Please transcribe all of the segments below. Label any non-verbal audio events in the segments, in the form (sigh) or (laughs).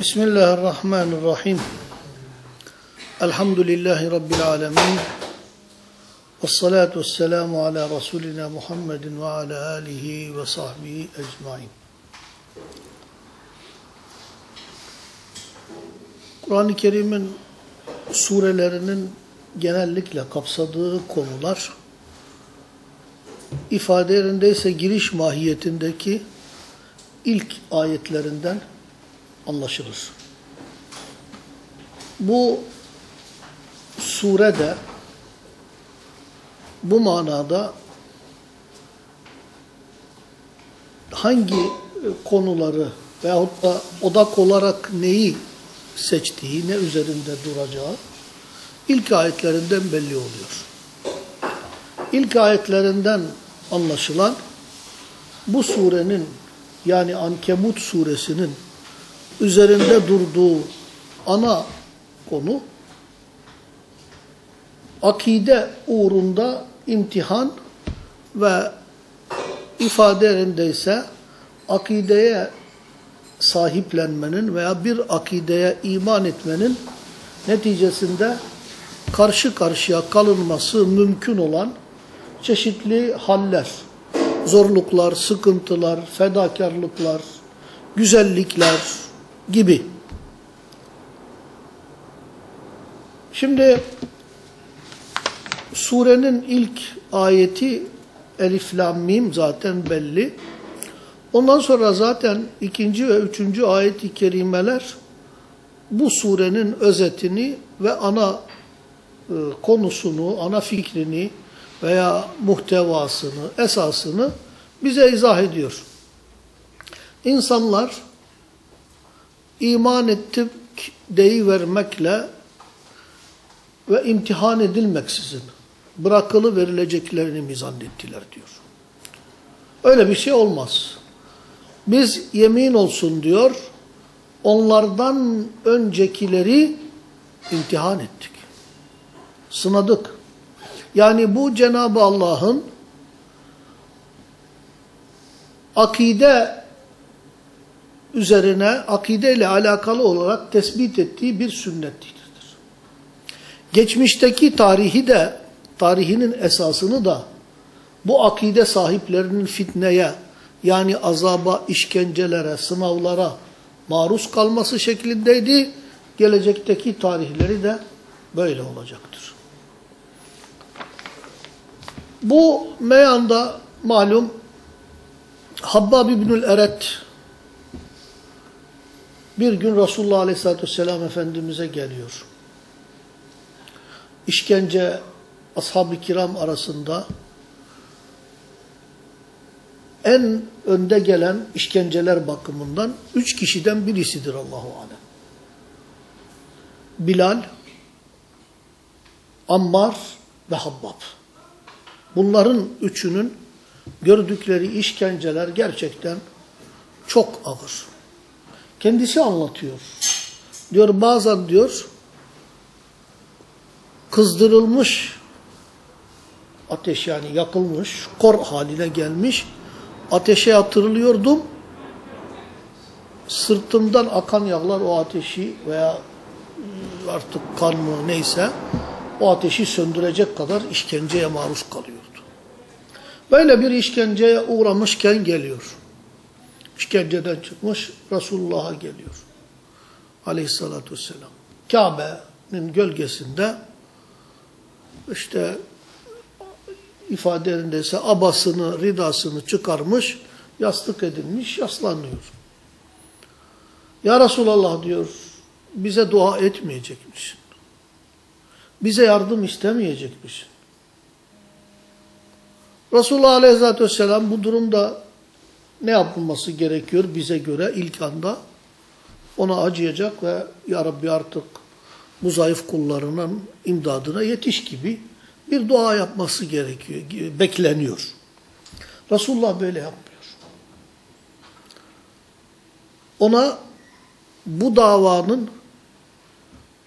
Bismillahirrahmanirrahim. Elhamdülillahi Rabbil alemin. Vessalatu vesselamu ala Resulina Muhammedin ve ala alihi ve sahbihi ecmain. Kur'an-ı Kerim'in surelerinin genellikle kapsadığı konular ifade yerindeyse giriş mahiyetindeki ilk ayetlerinden anlaşılır. Bu surede bu manada hangi konuları veyahut da odak olarak neyi seçtiği, ne üzerinde duracağı ilk ayetlerinden belli oluyor. İlk ayetlerinden anlaşılan bu surenin yani Ankebut suresinin üzerinde durduğu ana konu akide uğrunda imtihan ve ifade yerindeyse akideye sahiplenmenin veya bir akideye iman etmenin neticesinde karşı karşıya kalınması mümkün olan çeşitli haller, zorluklar, sıkıntılar, fedakarlıklar, güzellikler gibi. Şimdi surenin ilk ayeti Elif Lam Mim zaten belli. Ondan sonra zaten ikinci ve üçüncü ayet-i kerimeler bu surenin özetini ve ana e, konusunu, ana fikrini veya muhtevasını, esasını bize izah ediyor. İnsanlar iman ettik deyivermekle ve imtihan edilmeksizin bırakılı verileceklerini mi zannettiler diyor. Öyle bir şey olmaz. Biz yemin olsun diyor, onlardan öncekileri imtihan ettik. Sınadık. Yani bu Cenab-ı Allah'ın akide üzerine akide ile alakalı olarak tespit ettiği bir sünnettir. Geçmişteki tarihi de, tarihinin esasını da bu akide sahiplerinin fitneye, yani azaba, işkencelere, sınavlara maruz kalması şeklindeydi. Gelecekteki tarihleri de böyle olacaktır. Bu meyanda malum Habbab İbnül Eret bir gün Resulullah Aleyhisselatü Vesselam Efendimiz'e geliyor. İşkence ashab-ı kiram arasında en önde gelen işkenceler bakımından üç kişiden birisidir Allahu Alem. Bilal, Ammar ve Habbab. Bunların üçünün gördükleri işkenceler gerçekten çok ağır. Kendisi anlatıyor. Diyor bazen diyor kızdırılmış ateş yani yakılmış, kor haline gelmiş ateşe yatırılıyordum. Sırtımdan akan yağlar o ateşi veya artık kan mı neyse o ateşi söndürecek kadar işkenceye maruz kalıyordu. Böyle bir işkenceye uğramışken geliyor. İşkenceden çıkmış Resulullah'a geliyor. Aleyhissalatü vesselam. Kabe'nin gölgesinde işte ifade yerindeyse abasını, ridasını çıkarmış, yastık edilmiş, yaslanıyor. Ya Resulallah diyor, bize dua etmeyecekmişsin. Bize yardım istemeyecekmişsin. Resulullah Aleyhisselatü Vesselam bu durumda ne yapılması gerekiyor bize göre ilk anda? Ona acıyacak ve Ya Rabbi artık bu zayıf kullarının imdadına yetiş gibi bir dua yapması gerekiyor, bekleniyor. Resulullah böyle yapmıyor. Ona bu davanın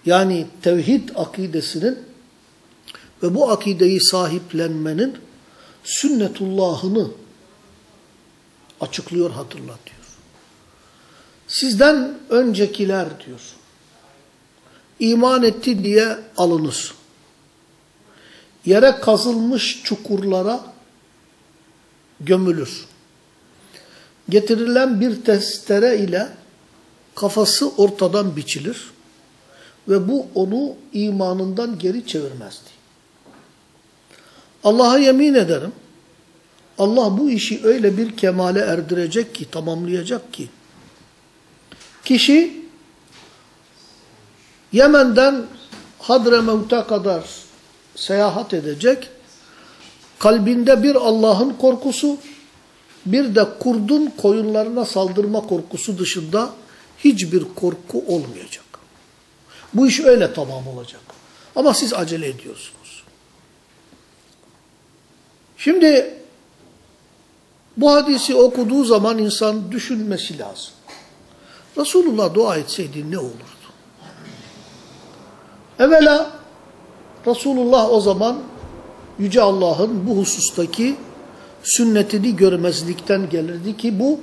yani tevhid akidesinin ve bu akideyi sahiplenmenin sünnetullahını açıklıyor, hatırlatıyor. Sizden öncekiler diyor. iman etti diye alınır. Yere kazılmış çukurlara gömülür. Getirilen bir testere ile kafası ortadan biçilir ve bu onu imanından geri çevirmezdi. Allah'a yemin ederim, Allah bu işi öyle bir kemale erdirecek ki, tamamlayacak ki, kişi Yemen'den Hadremevt'e kadar seyahat edecek, kalbinde bir Allah'ın korkusu, bir de kurdun koyunlarına saldırma korkusu dışında hiçbir korku olmayacak. Bu iş öyle tamam olacak. Ama siz acele ediyorsunuz. Şimdi bu hadisi okuduğu zaman insan düşünmesi lazım. Resulullah dua etseydi ne olurdu? Evvela Resulullah o zaman Yüce Allah'ın bu husustaki sünnetini görmezlikten gelirdi ki bu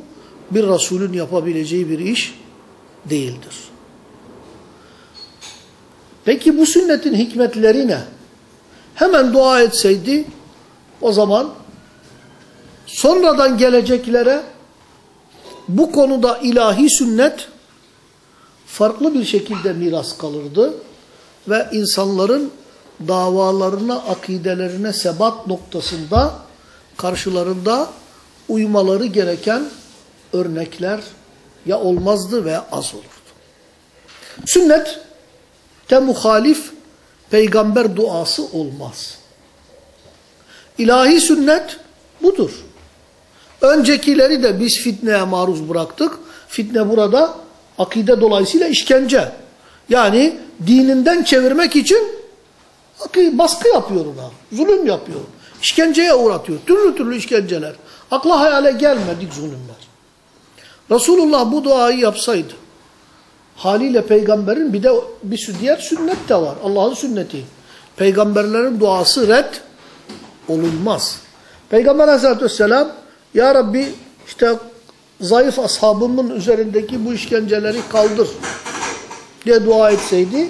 bir Resulün yapabileceği bir iş değildir. Peki bu sünnetin hikmetleri ne? Hemen dua etseydi o zaman sonradan geleceklere bu konuda ilahi sünnet farklı bir şekilde miras kalırdı ve insanların davalarına, akidelerine sebat noktasında karşılarında uymaları gereken örnekler ya olmazdı veya az olurdu. Sünnet te muhalif peygamber duası olmaz. İlahi sünnet budur. Öncekileri de biz fitneye maruz bıraktık. Fitne burada akide dolayısıyla işkence. Yani dininden çevirmek için baskı yapıyor ona. Zulüm yapıyor. İşkenceye uğratıyor. Türlü türlü işkenceler. Akla hayale gelmedik zulümler. Resulullah bu duayı yapsaydı haliyle peygamberin bir de bir diğer sünnet de var. Allah'ın sünneti. Peygamberlerin duası red olunmaz. Peygamber aleyhissalatü vesselam Ya Rabbi işte zayıf ashabımın üzerindeki bu işkenceleri kaldır diye dua etseydi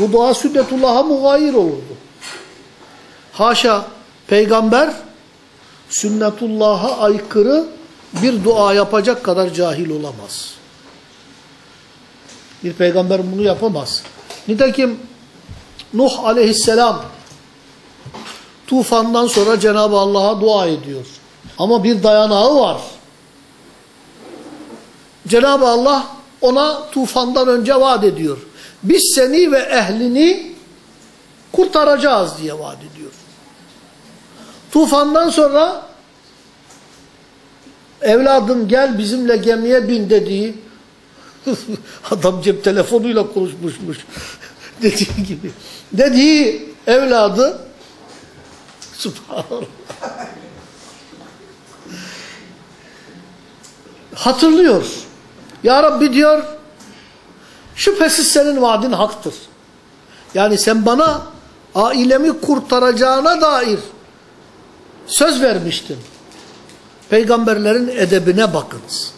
bu dua sünnetullah'a mugayir olurdu. Haşa peygamber sünnetullah'a aykırı bir dua yapacak kadar cahil olamaz. Bir peygamber bunu yapamaz. Nitekim Nuh aleyhisselam tufandan sonra Cenab-ı Allah'a dua ediyor. Ama bir dayanağı var. Cenab-ı Allah ona tufandan önce vaat ediyor. Biz seni ve ehlini kurtaracağız diye vaat ediyor. Tufandan sonra evladım gel bizimle gemiye bin dediği (laughs) adam cep telefonuyla konuşmuşmuş (laughs) dediği gibi. Dediği evladı (laughs) subhanallah hatırlıyor. Ya Rabbi diyor şüphesiz senin vaadin haktır. Yani sen bana ailemi kurtaracağına dair söz vermiştin. Peygamberlerin edebine bakınız.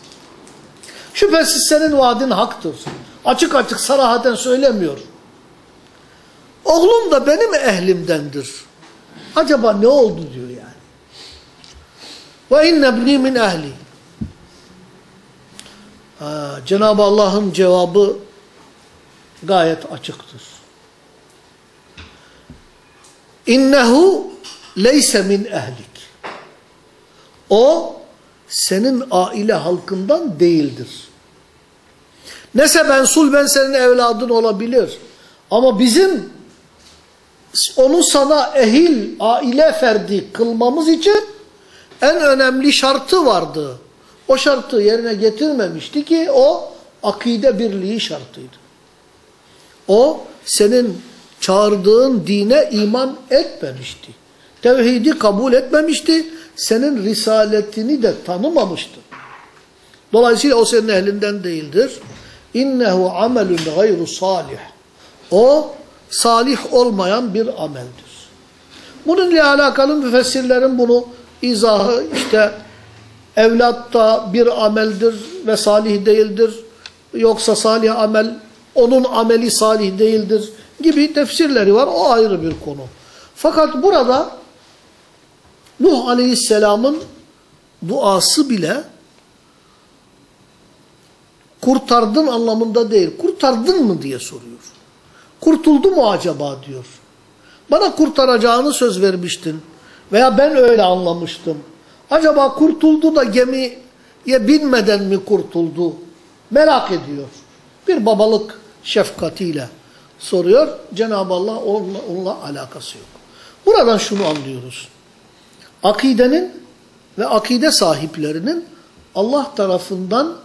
Şüphesiz senin vaadin haktır. Açık açık sarahaten söylemiyor. Oğlum da benim ehlimdendir. Acaba ne oldu diyor yani. Ve inne min ehli. Cenab-ı Allah'ın cevabı gayet açıktır. İnnehu leyse min ehlik. O senin aile halkından değildir. Neseben sulben senin evladın olabilir. Ama bizim onu sana ehil, aile ferdi kılmamız için en önemli şartı vardı. O şartı yerine getirmemişti ki o akide birliği şartıydı. O senin çağırdığın dine iman etmemişti. Tevhidi kabul etmemişti. Senin risaletini de tanımamıştı. Dolayısıyla o senin ehlinden değildir. İnnehu amelun gayru salih. O salih olmayan bir ameldir. Bununla alakalı müfessirlerin bunu izahı işte evlat da bir ameldir ve salih değildir. Yoksa salih amel onun ameli salih değildir gibi tefsirleri var. O ayrı bir konu. Fakat burada Nuh Aleyhisselam'ın duası bile kurtardın anlamında değil. Kurtardın mı diye soruyor. Kurtuldu mu acaba diyor. Bana kurtaracağını söz vermiştin. Veya ben öyle anlamıştım. Acaba kurtuldu da gemiye binmeden mi kurtuldu? Merak ediyor. Bir babalık şefkatiyle soruyor. Cenab-ı Allah onunla, onunla alakası yok. Buradan şunu anlıyoruz. Akidenin ve akide sahiplerinin Allah tarafından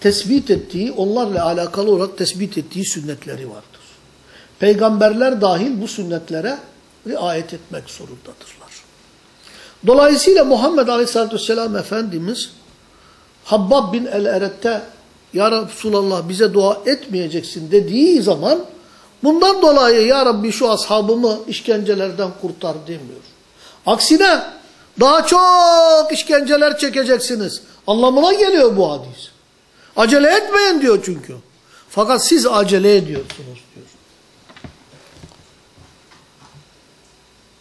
tespit ettiği, onlarla alakalı olarak tespit ettiği sünnetleri vardır. Peygamberler dahil bu sünnetlere riayet etmek zorundadırlar. Dolayısıyla Muhammed Aleyhisselatü Vesselam Efendimiz Habbab bin el-Eret'te Ya Resulallah bize dua etmeyeceksin dediği zaman bundan dolayı Ya Rabbi şu ashabımı işkencelerden kurtar demiyor. Aksine daha çok işkenceler çekeceksiniz. Anlamına geliyor bu hadis. Acele etmeyin diyor çünkü. Fakat siz acele ediyorsunuz diyor.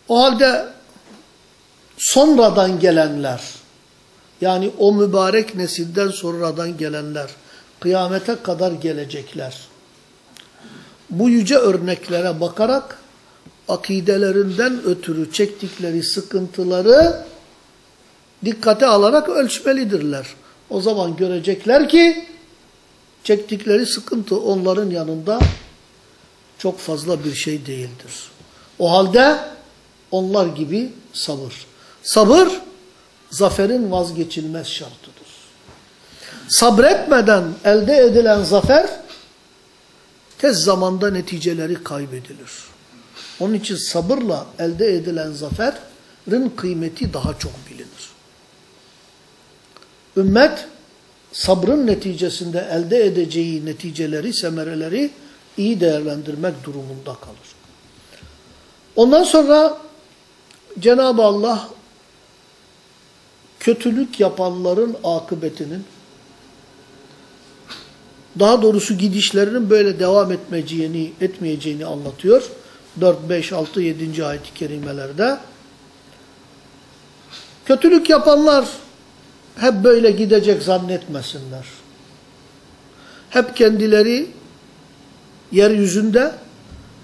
O halde sonradan gelenler, yani o mübarek nesilden sonradan gelenler, kıyamete kadar gelecekler. Bu yüce örneklere bakarak akidelerinden ötürü çektikleri sıkıntıları dikkate alarak ölçmelidirler. O zaman görecekler ki çektikleri sıkıntı onların yanında çok fazla bir şey değildir. O halde onlar gibi sabır. Sabır zaferin vazgeçilmez şartıdır. Sabretmeden elde edilen zafer tez zamanda neticeleri kaybedilir. Onun için sabırla elde edilen zaferin kıymeti daha çok bilinir. Ümmet sabrın neticesinde elde edeceği neticeleri, semereleri iyi değerlendirmek durumunda kalır. Ondan sonra Cenab-ı Allah kötülük yapanların akıbetinin daha doğrusu gidişlerinin böyle devam etmeyeceğini, etmeyeceğini anlatıyor. 4, 5, 6, 7. ayet-i kerimelerde. Kötülük yapanlar hep böyle gidecek zannetmesinler. Hep kendileri yeryüzünde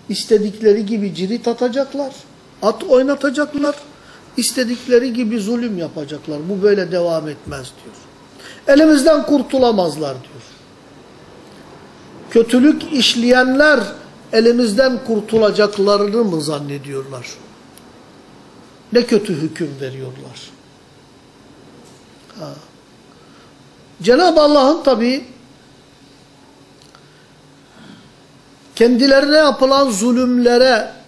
istedikleri gibi cirit atacaklar, at oynatacaklar, istedikleri gibi zulüm yapacaklar. Bu böyle devam etmez diyor. Elimizden kurtulamazlar diyor. Kötülük işleyenler elimizden kurtulacaklarını mı zannediyorlar? Ne kötü hüküm veriyorlar. Cenab-ı Allah'ın tabi kendilerine yapılan zulümlere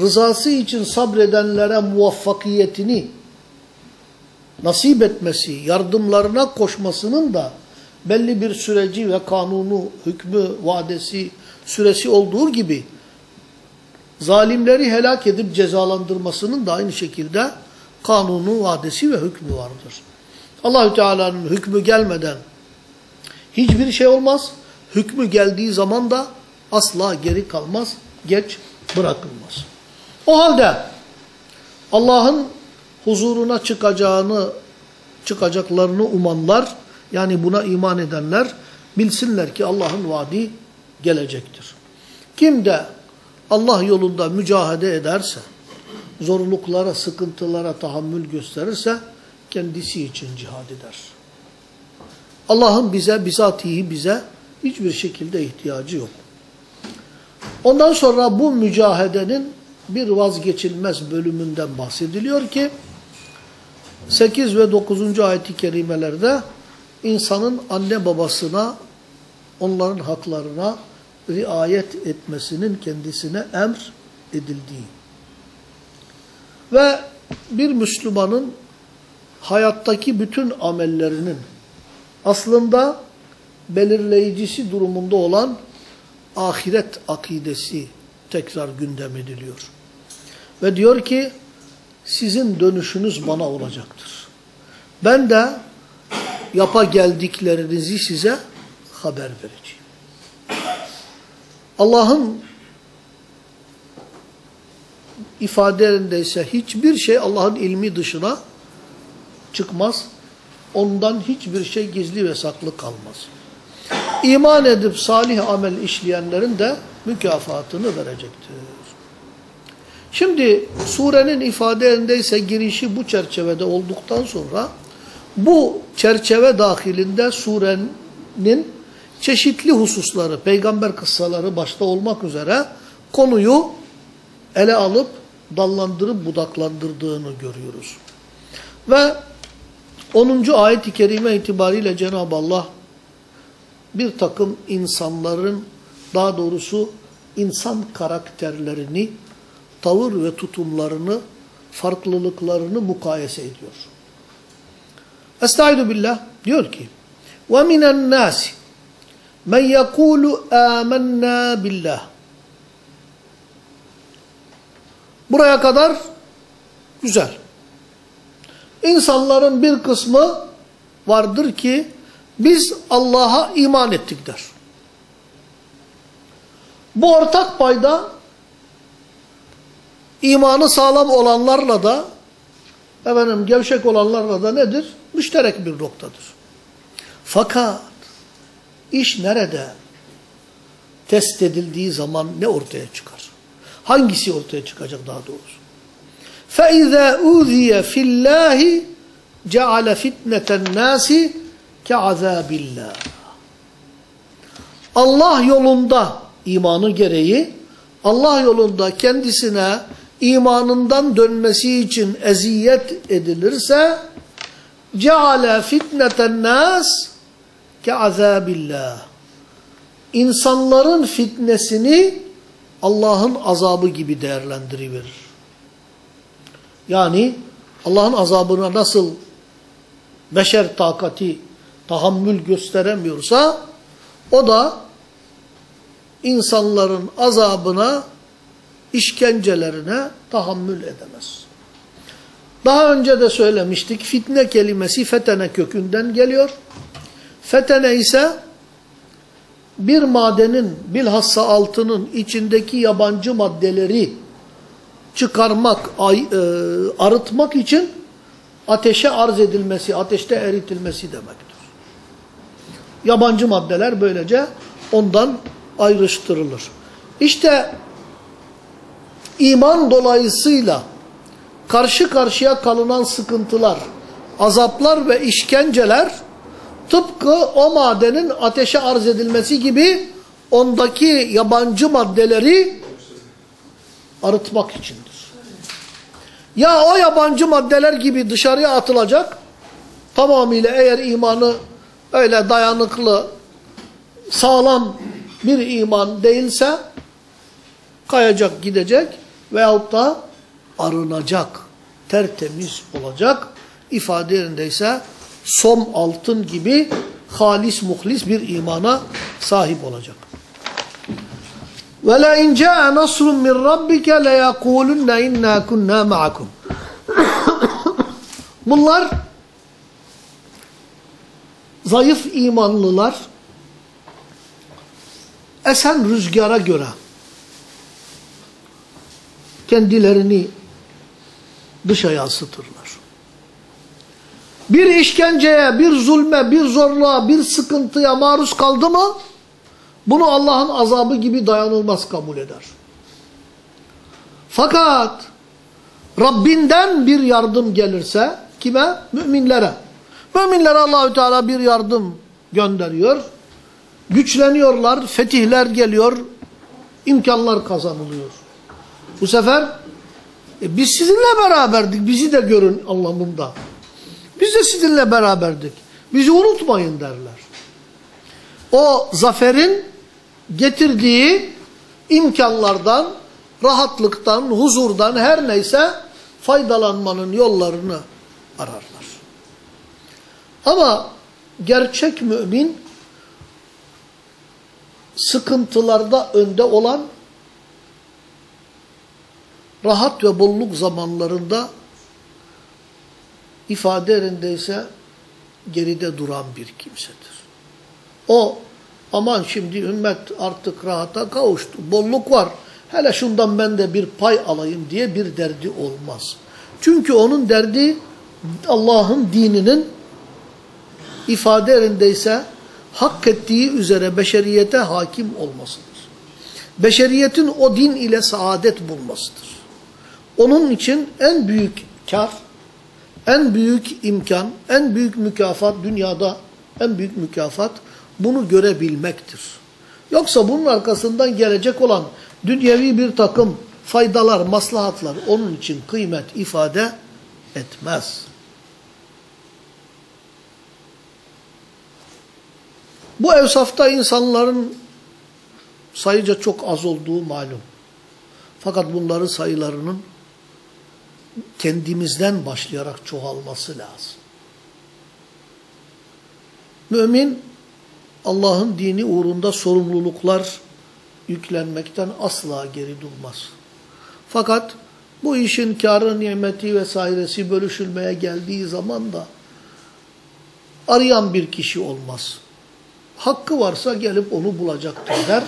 rızası için sabredenlere muvaffakiyetini nasip etmesi, yardımlarına koşmasının da belli bir süreci ve kanunu, hükmü, vadesi, süresi olduğu gibi zalimleri helak edip cezalandırmasının da aynı şekilde kanunu, vadesi ve hükmü vardır. Allahü Teala'nın hükmü gelmeden hiçbir şey olmaz. Hükmü geldiği zaman da asla geri kalmaz, geç bırakılmaz. O halde Allah'ın huzuruna çıkacağını, çıkacaklarını umanlar, yani buna iman edenler bilsinler ki Allah'ın vaadi gelecektir. Kim de Allah yolunda mücadele ederse, zorluklara, sıkıntılara tahammül gösterirse, kendisi için cihad eder. Allah'ın bize, bizatihi bize hiçbir şekilde ihtiyacı yok. Ondan sonra bu mücahedenin bir vazgeçilmez bölümünden bahsediliyor ki 8 ve 9. ayet-i kerimelerde insanın anne babasına onların haklarına riayet etmesinin kendisine emr edildiği ve bir Müslümanın hayattaki bütün amellerinin aslında belirleyicisi durumunda olan ahiret akidesi tekrar gündem ediliyor. Ve diyor ki sizin dönüşünüz bana olacaktır. Ben de yapa geldiklerinizi size haber vereceğim. Allah'ın ifadelerindeyse hiçbir şey Allah'ın ilmi dışına çıkmaz. Ondan hiçbir şey gizli ve saklı kalmaz. İman edip salih amel işleyenlerin de mükafatını verecektir. Şimdi surenin ifadelerindeyse girişi bu çerçevede olduktan sonra bu çerçeve dahilinde surenin çeşitli hususları, peygamber kıssaları başta olmak üzere konuyu ele alıp dallandırıp budaklandırdığını görüyoruz. Ve 10. ayet-i kerime itibariyle Cenab-ı Allah bir takım insanların daha doğrusu insan karakterlerini, tavır ve tutumlarını, farklılıklarını mukayese ediyor. Estaizu billah diyor ki وَمِنَ النَّاسِ مَنْ يَقُولُ آمَنَّا بِاللّٰهِ Buraya kadar güzel. İnsanların bir kısmı vardır ki biz Allah'a iman ettik der. Bu ortak payda imanı sağlam olanlarla da efendim gevşek olanlarla da nedir? Müşterek bir noktadır. Fakat iş nerede? Test edildiği zaman ne ortaya çıkar? Hangisi ortaya çıkacak daha doğrusu? فَاِذَا اُذِيَ فِي اللّٰهِ جَعَلَ فِتْنَةَ النَّاسِ كَعَذَابِ اللّٰهِ Allah yolunda imanı gereği Allah yolunda kendisine imanından dönmesi için eziyet edilirse ceale fitneten nas ke azabillah. İnsanların fitnesini Allah'ın azabı gibi değerlendiriverir. Yani Allah'ın azabına nasıl beşer takati, tahammül gösteremiyorsa o da insanların azabına, işkencelerine tahammül edemez. Daha önce de söylemiştik, fitne kelimesi fetene kökünden geliyor. Fetene ise bir madenin, bilhassa altının içindeki yabancı maddeleri çıkarmak, e, arıtmak için ateşe arz edilmesi, ateşte eritilmesi demektir. Yabancı maddeler böylece ondan ayrıştırılır. İşte iman dolayısıyla karşı karşıya kalınan sıkıntılar, azaplar ve işkenceler tıpkı o madenin ateşe arz edilmesi gibi ondaki yabancı maddeleri arıtmak içindir. Ya o yabancı maddeler gibi dışarıya atılacak, tamamıyla eğer imanı öyle dayanıklı, sağlam bir iman değilse, kayacak gidecek veyahut da arınacak, tertemiz olacak. İfadelerinde ise som altın gibi halis muhlis bir imana sahip olacak. Ve la in caa nasrun min rabbike le yekulunne inna kunna ma'akum. (coughs) Bunlar zayıf imanlılar esen rüzgara göre kendilerini dışa yansıtırlar. Bir işkenceye, bir zulme, bir zorluğa, bir sıkıntıya maruz kaldı mı bunu Allah'ın azabı gibi dayanılmaz kabul eder. Fakat Rabbinden bir yardım gelirse kime? Müminlere. Müminlere Allahü Teala bir yardım gönderiyor. Güçleniyorlar, fetihler geliyor, imkanlar kazanılıyor. Bu sefer e, biz sizinle beraberdik, bizi de görün anlamında. Biz de sizinle beraberdik. Bizi unutmayın derler. O zaferin getirdiği imkanlardan, rahatlıktan, huzurdan her neyse faydalanmanın yollarını ararlar. Ama gerçek mümin sıkıntılarda önde olan rahat ve bolluk zamanlarında ifade yerindeyse geride duran bir kimsedir. O aman şimdi ümmet artık rahata kavuştu, bolluk var, hele şundan ben de bir pay alayım diye bir derdi olmaz. Çünkü onun derdi Allah'ın dininin ifade yerindeyse hak ettiği üzere beşeriyete hakim olmasıdır. Beşeriyetin o din ile saadet bulmasıdır. Onun için en büyük kar, en büyük imkan, en büyük mükafat dünyada en büyük mükafat bunu görebilmektir. Yoksa bunun arkasından gelecek olan dünyevi bir takım faydalar, maslahatlar onun için kıymet ifade etmez. Bu evsafta insanların sayıca çok az olduğu malum. Fakat bunların sayılarının kendimizden başlayarak çoğalması lazım. Mümin Allah'ın dini uğrunda sorumluluklar yüklenmekten asla geri durmaz. Fakat bu işin karı, nimeti vesairesi bölüşülmeye geldiği zaman da arayan bir kişi olmaz. Hakkı varsa gelip onu bulacaktır der.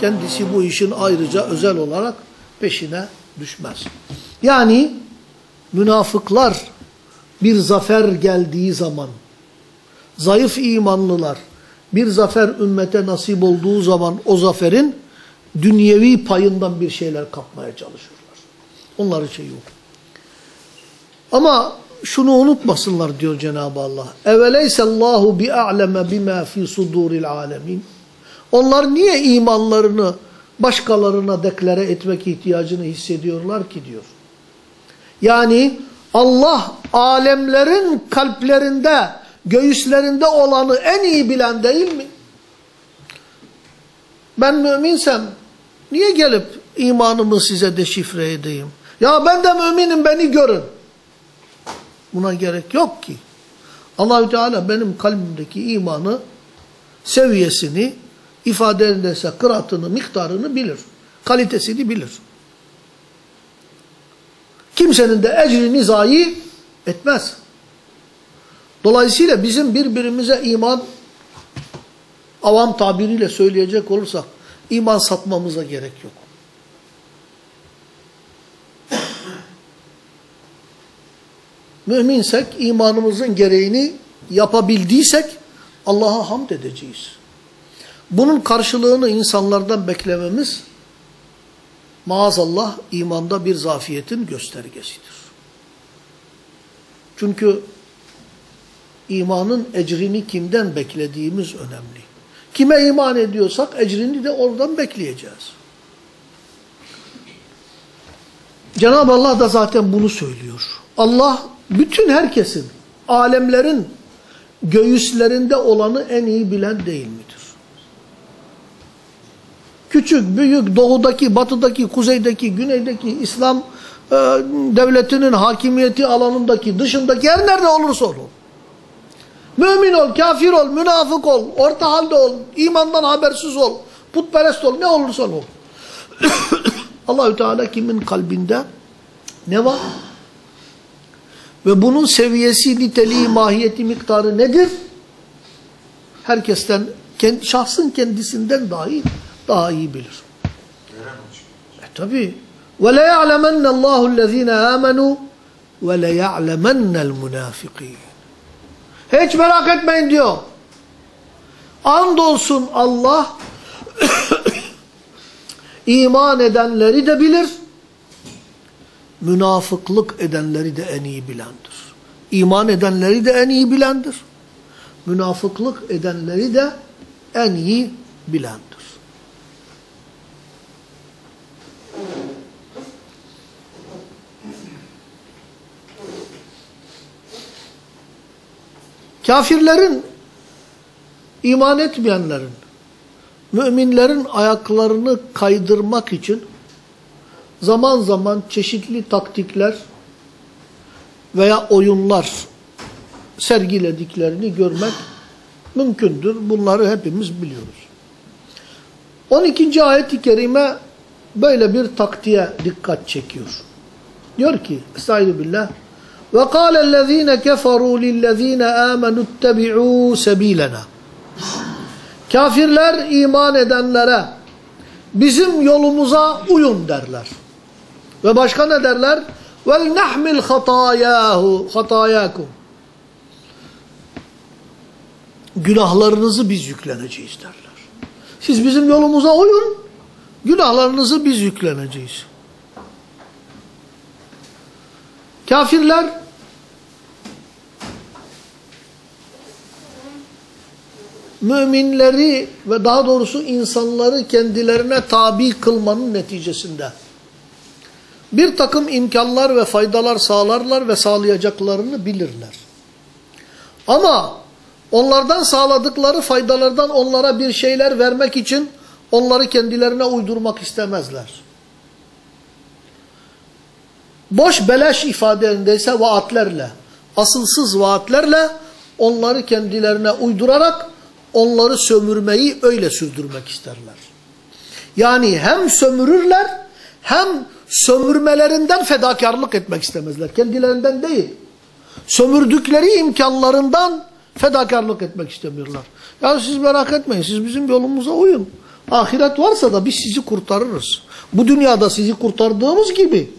Kendisi bu işin ayrıca özel olarak peşine düşmez. Yani münafıklar bir zafer geldiği zaman, zayıf imanlılar bir zafer ümmete nasip olduğu zaman o zaferin dünyevi payından bir şeyler kapmaya çalışırlar. Onların şey yok. Ama şunu unutmasınlar diyor Cenab-ı Allah. Eveleysellahu bi'a'leme bima fi suduril alemin. Onlar niye imanlarını başkalarına deklare etmek ihtiyacını hissediyorlar ki diyor. Yani Allah alemlerin kalplerinde, göğüslerinde olanı en iyi bilen değil mi? Ben müminsem niye gelip imanımı size deşifre edeyim? Ya ben de müminim beni görün. Buna gerek yok ki. Allahü Teala benim kalbimdeki imanı, seviyesini, ifade ederse kıratını, miktarını bilir. Kalitesini bilir. Kimsenin de ecrini zayi etmez. Dolayısıyla bizim birbirimize iman, avam tabiriyle söyleyecek olursak, iman satmamıza gerek yok. (clears throat) Müminsek, imanımızın gereğini yapabildiysek, Allah'a hamd edeceğiz. Bunun karşılığını insanlardan beklememiz, maazallah imanda bir zafiyetin göstergesidir. Çünkü imanın ecrini kimden beklediğimiz önemli. Kime iman ediyorsak ecrini de oradan bekleyeceğiz. Cenab-ı Allah da zaten bunu söylüyor. Allah bütün herkesin, alemlerin göğüslerinde olanı en iyi bilen değil midir? Küçük, büyük, doğudaki, batıdaki, kuzeydeki, güneydeki İslam e, devletinin hakimiyeti alanındaki, dışındaki her nerede olursa olun. Mümin ol, kafir ol, münafık ol, orta halde ol, imandan habersiz ol, putperest ol, ne olursa ol. (coughs) Allahü Teala kimin kalbinde ne var? Ve bunun seviyesi, niteliği, mahiyeti, miktarı nedir? Herkesten, kendi, şahsın kendisinden dahi daha iyi bilir. E tabi. وَلَيَعْلَمَنَّ اللّٰهُ الَّذ۪ينَ آمَنُوا وَلَيَعْلَمَنَّ الْمُنَافِقِينَ Hiç merak etmeyin diyor. Andolsun Allah (coughs) iman edenleri de bilir, münafıklık edenleri de en iyi bilendir. İman edenleri de en iyi bilendir. Münafıklık edenleri de en iyi bilendir. Kafirlerin, iman etmeyenlerin, müminlerin ayaklarını kaydırmak için zaman zaman çeşitli taktikler veya oyunlar sergilediklerini görmek mümkündür. Bunları hepimiz biliyoruz. 12. ayet-i kerime böyle bir taktiğe dikkat çekiyor. Diyor ki, Estaizu billah, Ve kâlellezîne keferû lillezîne âmenü ittebi'û sebîlena. Kafirler iman edenlere bizim yolumuza uyun derler. Ve başka ne derler? Nahmil hatayâhu hatayâkum. Günahlarınızı biz yükleneceğiz derler. Siz bizim yolumuza uyun, günahlarınızı biz yükleneceğiz. Kafirler müminleri ve daha doğrusu insanları kendilerine tabi kılmanın neticesinde bir takım imkanlar ve faydalar sağlarlar ve sağlayacaklarını bilirler. Ama onlardan sağladıkları faydalardan onlara bir şeyler vermek için onları kendilerine uydurmak istemezler. Boş beleş ifadeindeyse vaatlerle, asılsız vaatlerle onları kendilerine uydurarak onları sömürmeyi öyle sürdürmek isterler. Yani hem sömürürler hem sömürmelerinden fedakarlık etmek istemezler. Kendilerinden değil. Sömürdükleri imkanlarından fedakarlık etmek istemiyorlar. Ya siz merak etmeyin siz bizim yolumuza uyun. Ahiret varsa da biz sizi kurtarırız. Bu dünyada sizi kurtardığımız gibi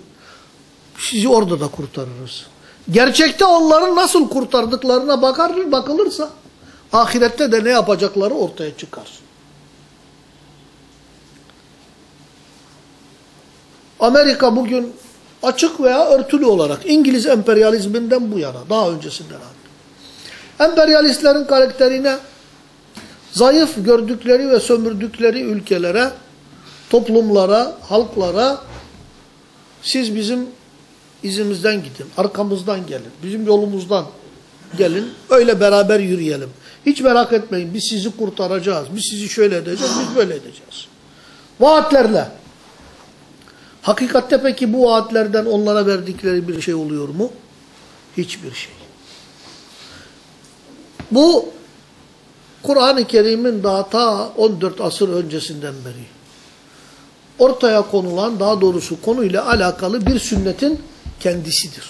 sizi orada da kurtarırız. Gerçekte onların nasıl kurtardıklarına bakar, bakılırsa ahirette de ne yapacakları ortaya çıkar. Amerika bugün açık veya örtülü olarak İngiliz emperyalizminden bu yana, daha öncesinden hatta. Emperyalistlerin karakterine zayıf gördükleri ve sömürdükleri ülkelere, toplumlara, halklara siz bizim izimizden gidin, arkamızdan gelin, bizim yolumuzdan gelin, öyle beraber yürüyelim. Hiç merak etmeyin, biz sizi kurtaracağız, biz sizi şöyle edeceğiz, biz böyle edeceğiz. Vaatlerle. Hakikatte peki bu vaatlerden onlara verdikleri bir şey oluyor mu? Hiçbir şey. Bu Kur'an-ı Kerim'in daha ta 14 asır öncesinden beri ortaya konulan daha doğrusu konuyla alakalı bir sünnetin kendisidir.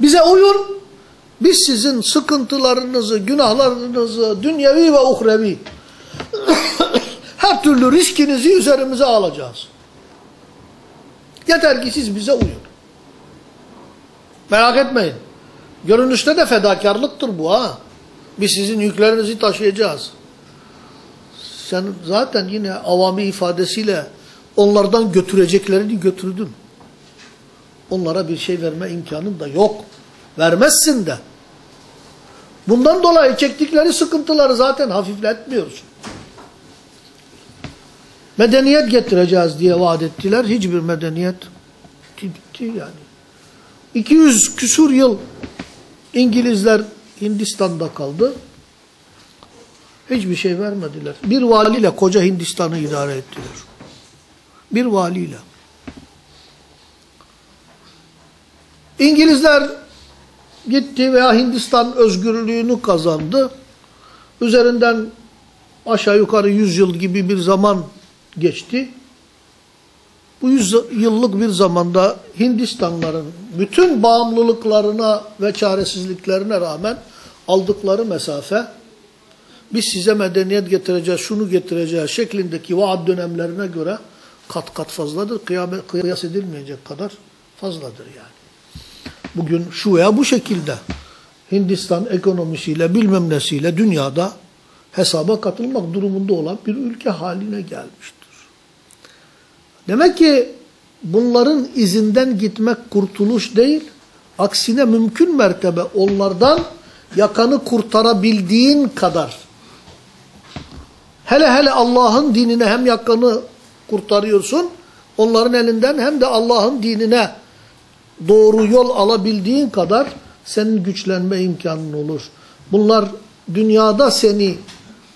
Bize uyun, biz sizin sıkıntılarınızı, günahlarınızı, dünyevi ve uhrevi (coughs) her türlü riskinizi üzerimize alacağız. Yeter ki siz bize uyun. Merak etmeyin. Görünüşte de fedakarlıktır bu ha. Biz sizin yüklerinizi taşıyacağız. Sen zaten yine avami ifadesiyle onlardan götüreceklerini götürdün. Onlara bir şey verme imkanın da yok. Vermezsin de. Bundan dolayı çektikleri sıkıntıları zaten hafifletmiyorsun. Medeniyet getireceğiz diye vaat ettiler. Hiçbir medeniyet gitti yani. 200 küsur yıl İngilizler Hindistan'da kaldı. Hiçbir şey vermediler. Bir valiyle koca Hindistan'ı idare ettiler. Bir valiyle. İngilizler gitti veya Hindistan özgürlüğünü kazandı. Üzerinden aşağı yukarı 100 yıl gibi bir zaman geçti. Bu 100 yıllık bir zamanda Hindistanların bütün bağımlılıklarına ve çaresizliklerine rağmen aldıkları mesafe biz size medeniyet getireceğiz, şunu getireceğiz şeklindeki vaat dönemlerine göre kat kat fazladır. Kıyamet, kıyas edilmeyecek kadar fazladır yani. Bugün şu veya bu şekilde Hindistan ekonomisiyle bilmem nesiyle dünyada hesaba katılmak durumunda olan bir ülke haline gelmiştir. Demek ki bunların izinden gitmek kurtuluş değil, aksine mümkün mertebe onlardan yakanı kurtarabildiğin kadar hele hele Allah'ın dinine hem yakanı kurtarıyorsun, onların elinden hem de Allah'ın dinine doğru yol alabildiğin kadar senin güçlenme imkanın olur. Bunlar dünyada seni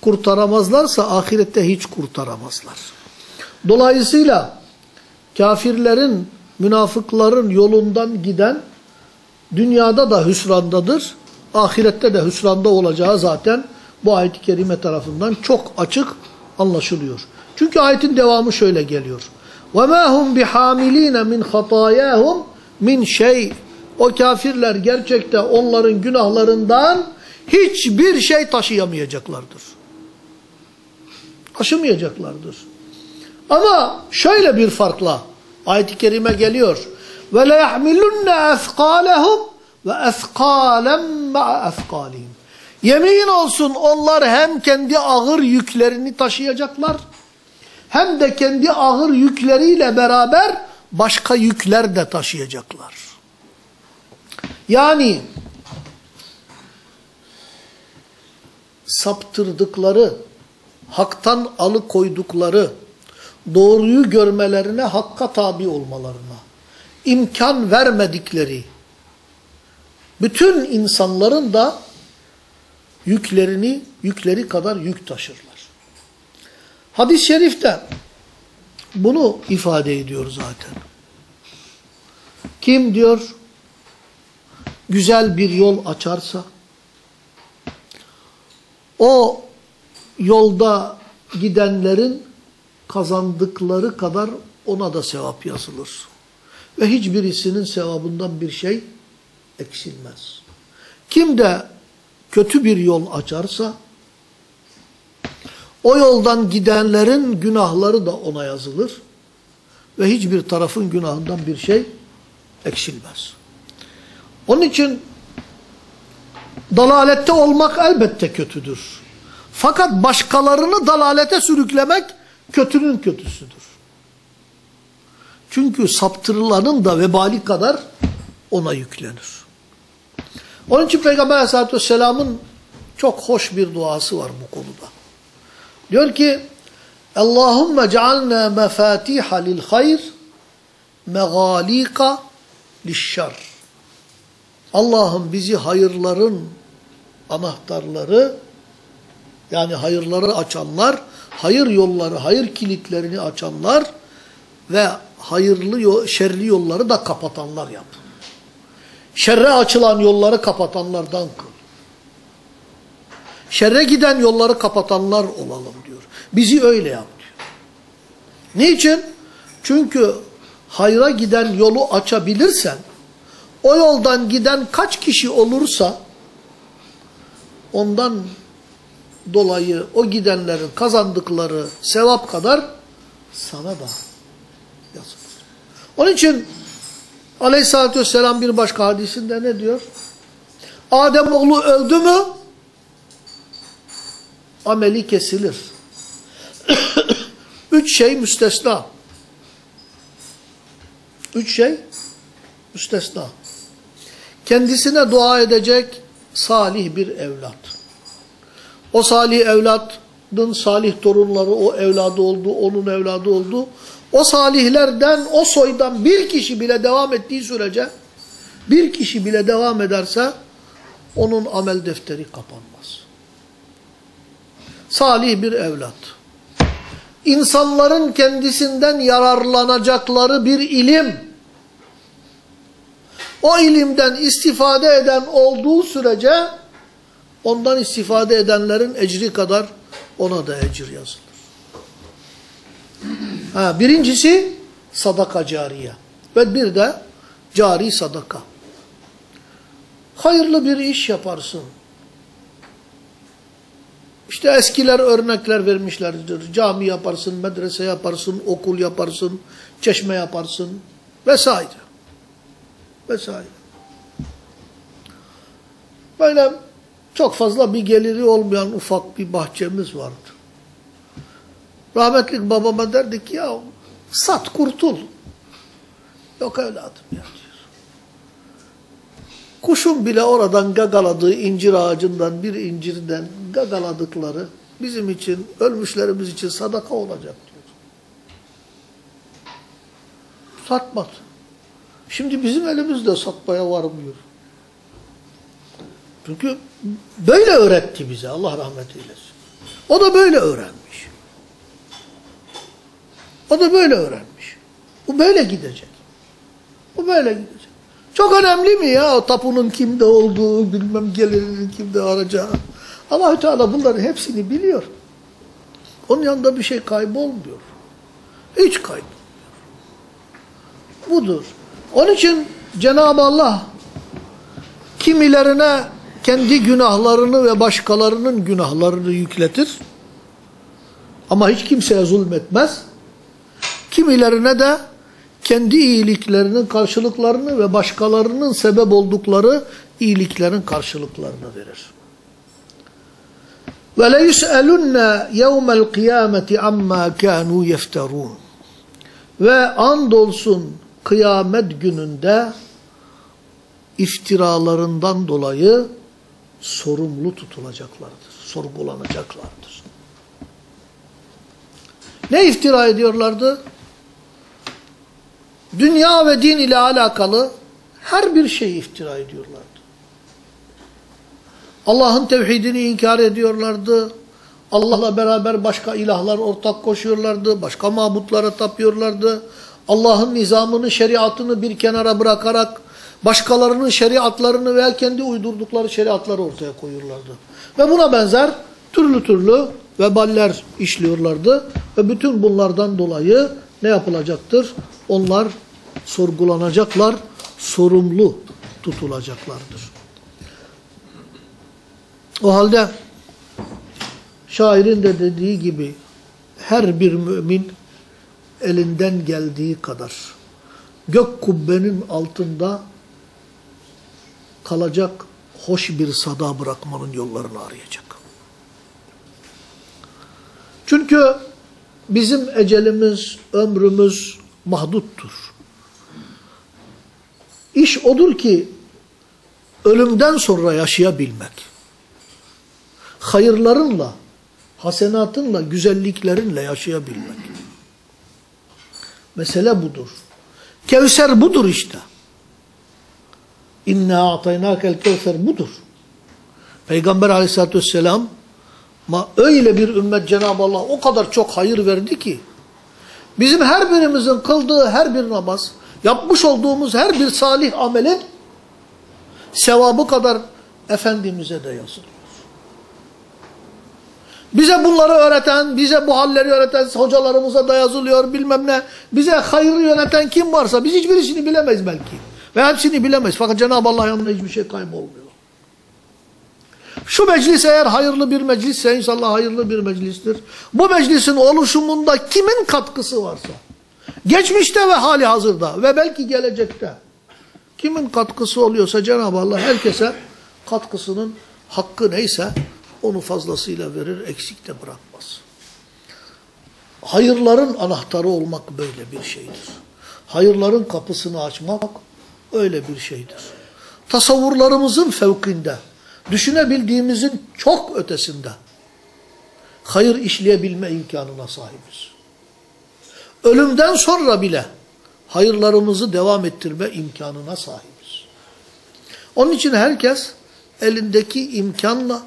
kurtaramazlarsa ahirette hiç kurtaramazlar. Dolayısıyla kafirlerin, münafıkların yolundan giden dünyada da hüsrandadır, ahirette de hüsranda olacağı zaten bu ayet-i kerime tarafından çok açık anlaşılıyor. Çünkü ayetin devamı şöyle geliyor. وَمَا هُمْ بِحَامِل۪ينَ مِنْ خَطَايَاهُمْ min şey. o kafirler gerçekte onların günahlarından hiçbir şey taşıyamayacaklardır. Taşımayacaklardır. Ama şöyle bir farkla ayet-i kerime geliyor. Ve le yahmilunne efkalehum ve efkalen ma'a efkalihim. Yemin olsun onlar hem kendi ağır yüklerini taşıyacaklar hem de kendi ağır yükleriyle beraber başka yükler de taşıyacaklar. Yani saptırdıkları, haktan alıkoydukları, doğruyu görmelerine, hakka tabi olmalarına, imkan vermedikleri, bütün insanların da yüklerini, yükleri kadar yük taşırlar. Hadis-i şerifte bunu ifade ediyor zaten. Kim diyor güzel bir yol açarsa o yolda gidenlerin kazandıkları kadar ona da sevap yazılır. Ve hiçbirisinin sevabından bir şey eksilmez. Kim de kötü bir yol açarsa o yoldan gidenlerin günahları da ona yazılır. Ve hiçbir tarafın günahından bir şey eksilmez. Onun için dalalette olmak elbette kötüdür. Fakat başkalarını dalalete sürüklemek kötünün kötüsüdür. Çünkü saptırılanın da vebali kadar ona yüklenir. Onun için Peygamber Aleyhisselatü Vesselam'ın çok hoş bir duası var bu konuda. Diyor ki Allahümme cealna mefatiha lil hayr megalika lişşar. Allah'ım bizi hayırların anahtarları yani hayırları açanlar, hayır yolları, hayır kilitlerini açanlar ve hayırlı şerli yolları da kapatanlar yap. Şerre açılan yolları kapatanlardan kıl. Şerre giden yolları kapatanlar olalım diyor. Bizi öyle yap diyor. Niçin? Çünkü hayra giden yolu açabilirsen, o yoldan giden kaç kişi olursa, ondan dolayı o gidenlerin kazandıkları sevap kadar sana da yazılır. Onun için Aleyhisselatü Vesselam bir başka hadisinde ne diyor? Adem oğlu öldü mü ameli kesilir. (coughs) Üç şey müstesna. Üç şey müstesna. Kendisine dua edecek salih bir evlat. O salih evladın salih torunları o evladı oldu, onun evladı oldu. O salihlerden, o soydan bir kişi bile devam ettiği sürece, bir kişi bile devam ederse, onun amel defteri kapanmaz. Salih bir evlat. İnsanların kendisinden yararlanacakları bir ilim. O ilimden istifade eden olduğu sürece, ondan istifade edenlerin ecri kadar ona da ecir yazılır. Ha, birincisi sadaka cariye ve bir de cari sadaka. Hayırlı bir iş yaparsın. İşte eskiler örnekler vermişlerdir. Cami yaparsın, medrese yaparsın, okul yaparsın, çeşme yaparsın vesaire. Vesaire. Böyle çok fazla bir geliri olmayan ufak bir bahçemiz vardı. Rahmetlik babama derdik ya sat kurtul. Yok evladım ya diyor. Kuşun bile oradan gagaladığı incir ağacından bir incirden gagaladıkları bizim için, ölmüşlerimiz için sadaka olacak diyor. Satmadı. Şimdi bizim elimizde satmaya varmıyor. Çünkü böyle öğretti bize Allah rahmet eylesin. O da böyle öğrenmiş. O da böyle öğrenmiş. Bu böyle gidecek. Bu böyle gidecek. Çok önemli mi ya o tapunun kimde olduğu, bilmem gelirinin kimde aracağı. Allahü Teala bunların hepsini biliyor. Onun yanında bir şey kaybolmuyor. Hiç kaybolmuyor. Budur. Onun için Cenab-ı Allah Kimilerine kendi günahlarını ve başkalarının günahlarını yükletir. Ama hiç kimseye zulmetmez. Kimilerine de kendi iyiliklerinin karşılıklarını ve başkalarının sebep oldukları iyiliklerin karşılıklarını verir. Ve le yus'alunna yevmel kıyameti amma kanu yefterun. Ve andolsun kıyamet gününde iftiralarından dolayı sorumlu tutulacaklardır, sorgulanacaklardır. Ne iftira ediyorlardı? Dünya ve din ile alakalı her bir şeyi iftira ediyorlardı. Allah'ın tevhidini inkar ediyorlardı. Allah'la beraber başka ilahlar ortak koşuyorlardı. Başka mabutlara tapıyorlardı. Allah'ın nizamını, şeriatını bir kenara bırakarak başkalarının şeriatlarını veya kendi uydurdukları şeriatları ortaya koyuyorlardı. Ve buna benzer türlü türlü veballer işliyorlardı. Ve bütün bunlardan dolayı ne yapılacaktır? Onlar sorgulanacaklar, sorumlu tutulacaklardır. O halde şairin de dediği gibi her bir mümin elinden geldiği kadar gök kubbenin altında kalacak hoş bir sada bırakmanın yollarını arayacak. Çünkü bizim ecelimiz, ömrümüz mahduttur. İş odur ki ölümden sonra yaşayabilmek. Hayırlarınla, hasenatınla, güzelliklerinle yaşayabilmek. Mesele budur. Kevser budur işte. İnna a'taynâkel kevser budur. Peygamber aleyhissalatü vesselam ama öyle bir ümmet Cenab-ı Allah o kadar çok hayır verdi ki bizim her birimizin kıldığı her bir namaz, yapmış olduğumuz her bir salih amelin sevabı kadar Efendimiz'e de yazılıyor. Bize bunları öğreten, bize bu halleri öğreten hocalarımıza da yazılıyor bilmem ne. Bize hayırlı yöneten kim varsa biz hiçbirisini bilemeyiz belki. Ve hepsini bilemeyiz. Fakat Cenab-ı Allah yanında hiçbir şey kaybolmuyor. Şu meclis eğer hayırlı bir meclisse inşallah hayırlı bir meclistir. Bu meclisin oluşumunda kimin katkısı varsa, geçmişte ve hali hazırda ve belki gelecekte kimin katkısı oluyorsa Cenab-ı Allah herkese katkısının hakkı neyse onu fazlasıyla verir, eksik de bırakmaz. Hayırların anahtarı olmak böyle bir şeydir. Hayırların kapısını açmak öyle bir şeydir. Tasavvurlarımızın fevkinde, düşünebildiğimizin çok ötesinde hayır işleyebilme imkanına sahibiz. Ölümden sonra bile hayırlarımızı devam ettirme imkanına sahibiz. Onun için herkes elindeki imkanla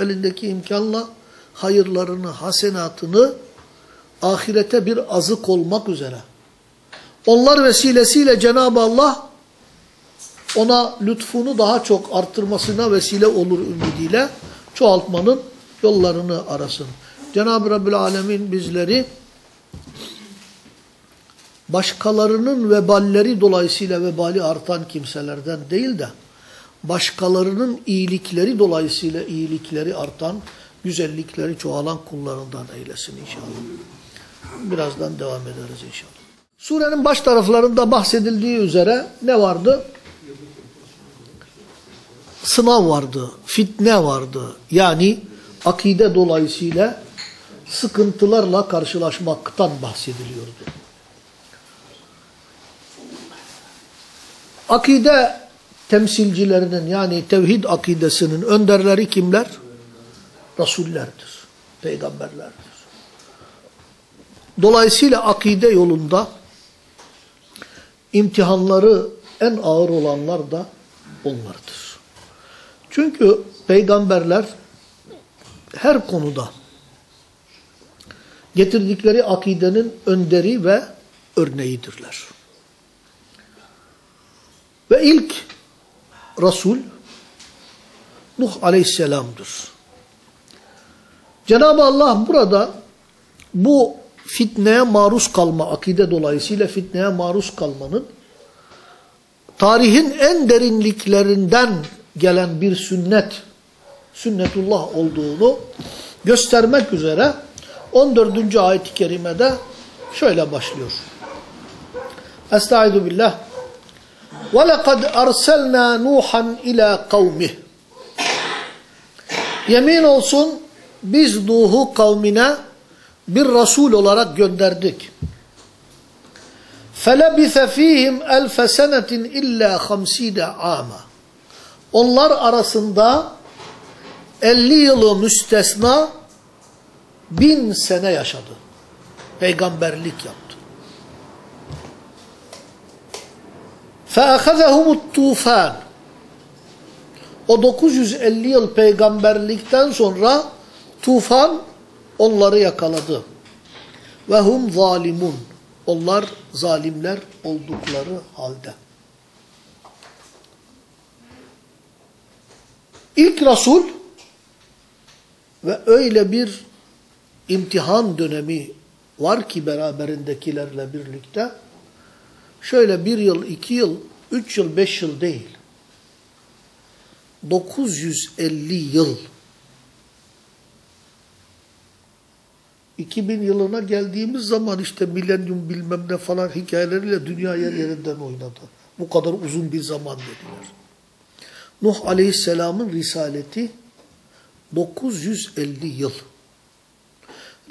elindeki imkanla hayırlarını, hasenatını ahirete bir azık olmak üzere. Onlar vesilesiyle Cenab-ı Allah ona lütfunu daha çok arttırmasına vesile olur ümidiyle çoğaltmanın yollarını arasın. Cenab-ı Rabbül Alemin bizleri başkalarının veballeri dolayısıyla vebali artan kimselerden değil de başkalarının iyilikleri dolayısıyla iyilikleri artan, güzellikleri çoğalan kullarından eylesin inşallah. Birazdan devam ederiz inşallah. Surenin baş taraflarında bahsedildiği üzere ne vardı? Sınav vardı, fitne vardı. Yani akide dolayısıyla sıkıntılarla karşılaşmaktan bahsediliyordu. Akide temsilcilerinin yani tevhid akidesinin önderleri kimler? Rasullerdir, peygamberlerdir. Dolayısıyla akide yolunda imtihanları en ağır olanlar da onlardır. Çünkü peygamberler her konuda getirdikleri akidenin önderi ve örneğidirler. Ve ilk Resul Nuh aleyhisselamdır. Cenab-ı Allah burada bu fitneye maruz kalma, akide dolayısıyla fitneye maruz kalmanın tarihin en derinliklerinden gelen bir sünnet, sünnetullah olduğunu göstermek üzere 14. ayet-i kerimede şöyle başlıyor. Estaizu billah. وَلَقَدْ أَرْسَلْنَا نُوحًا إِلَى قَوْمِهِ Yemin olsun biz Nuh'u kavmine bir Resul olarak gönderdik. فَلَبِثَ ف۪يهِمْ أَلْفَ سَنَةٍ اِلَّا خَمْس۪ينَ عَامًا Onlar arasında 50 yılı müstesna bin sene yaşadı. Peygamberlik yaptı. فَأَخَذَهُمُ الطُّوفَانِ O 950 yıl peygamberlikten sonra tufan onları yakaladı. Ve hum zalimun. Onlar zalimler oldukları halde. İlk Resul ve öyle bir imtihan dönemi var ki beraberindekilerle birlikte şöyle bir yıl, iki yıl, üç yıl, beş yıl değil. 950 yıl 2000 yılına geldiğimiz zaman işte milenyum bilmem ne falan hikayeleriyle dünya yer yerinden oynadı. Bu kadar uzun bir zaman dediler. Nuh Aleyhisselam'ın risaleti 950 yıl.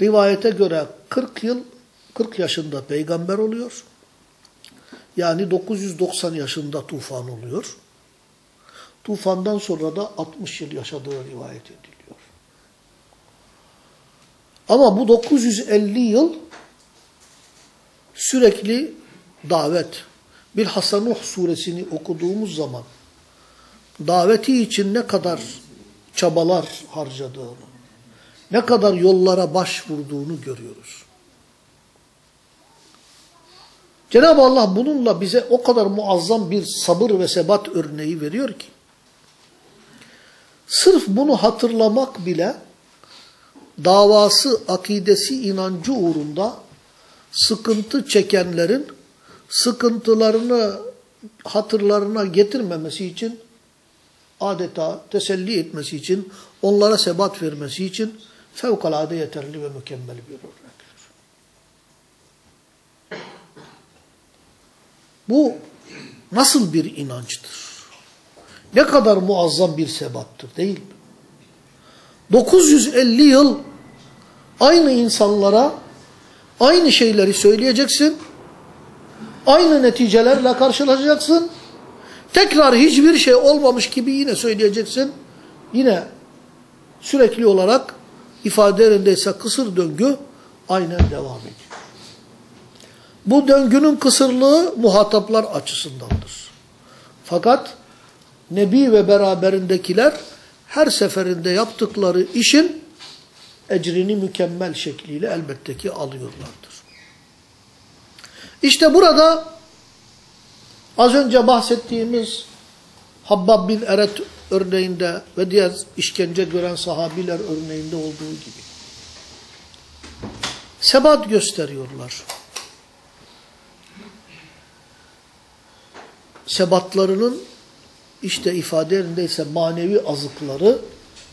Rivayete göre 40 yıl, 40 yaşında peygamber oluyor. Yani 990 yaşında tufan oluyor. Tufandan sonra da 60 yıl yaşadığı rivayet ediliyor. Ama bu 950 yıl sürekli davet. Bilhassa Nuh suresini okuduğumuz zaman daveti için ne kadar çabalar harcadığını, ne kadar yollara başvurduğunu görüyoruz. Cenab-ı Allah bununla bize o kadar muazzam bir sabır ve sebat örneği veriyor ki, sırf bunu hatırlamak bile davası, akidesi, inancı uğrunda sıkıntı çekenlerin sıkıntılarını hatırlarına getirmemesi için adeta teselli etmesi için, onlara sebat vermesi için fevkalade yeterli ve mükemmel bir örnektir. Bu nasıl bir inançtır? Ne kadar muazzam bir sebattır değil mi? 950 yıl aynı insanlara aynı şeyleri söyleyeceksin, aynı neticelerle karşılaşacaksın, tekrar hiçbir şey olmamış gibi yine söyleyeceksin, yine sürekli olarak ifade yerindeyse kısır döngü aynen devam ediyor. Bu döngünün kısırlığı muhataplar açısındandır. Fakat Nebi ve beraberindekiler her seferinde yaptıkları işin ecrini mükemmel şekliyle elbette ki alıyorlardır. İşte burada az önce bahsettiğimiz Habbab bin Eret örneğinde ve diğer işkence gören sahabiler örneğinde olduğu gibi sebat gösteriyorlar. Sebatlarının işte ifade yerindeyse manevi azıkları,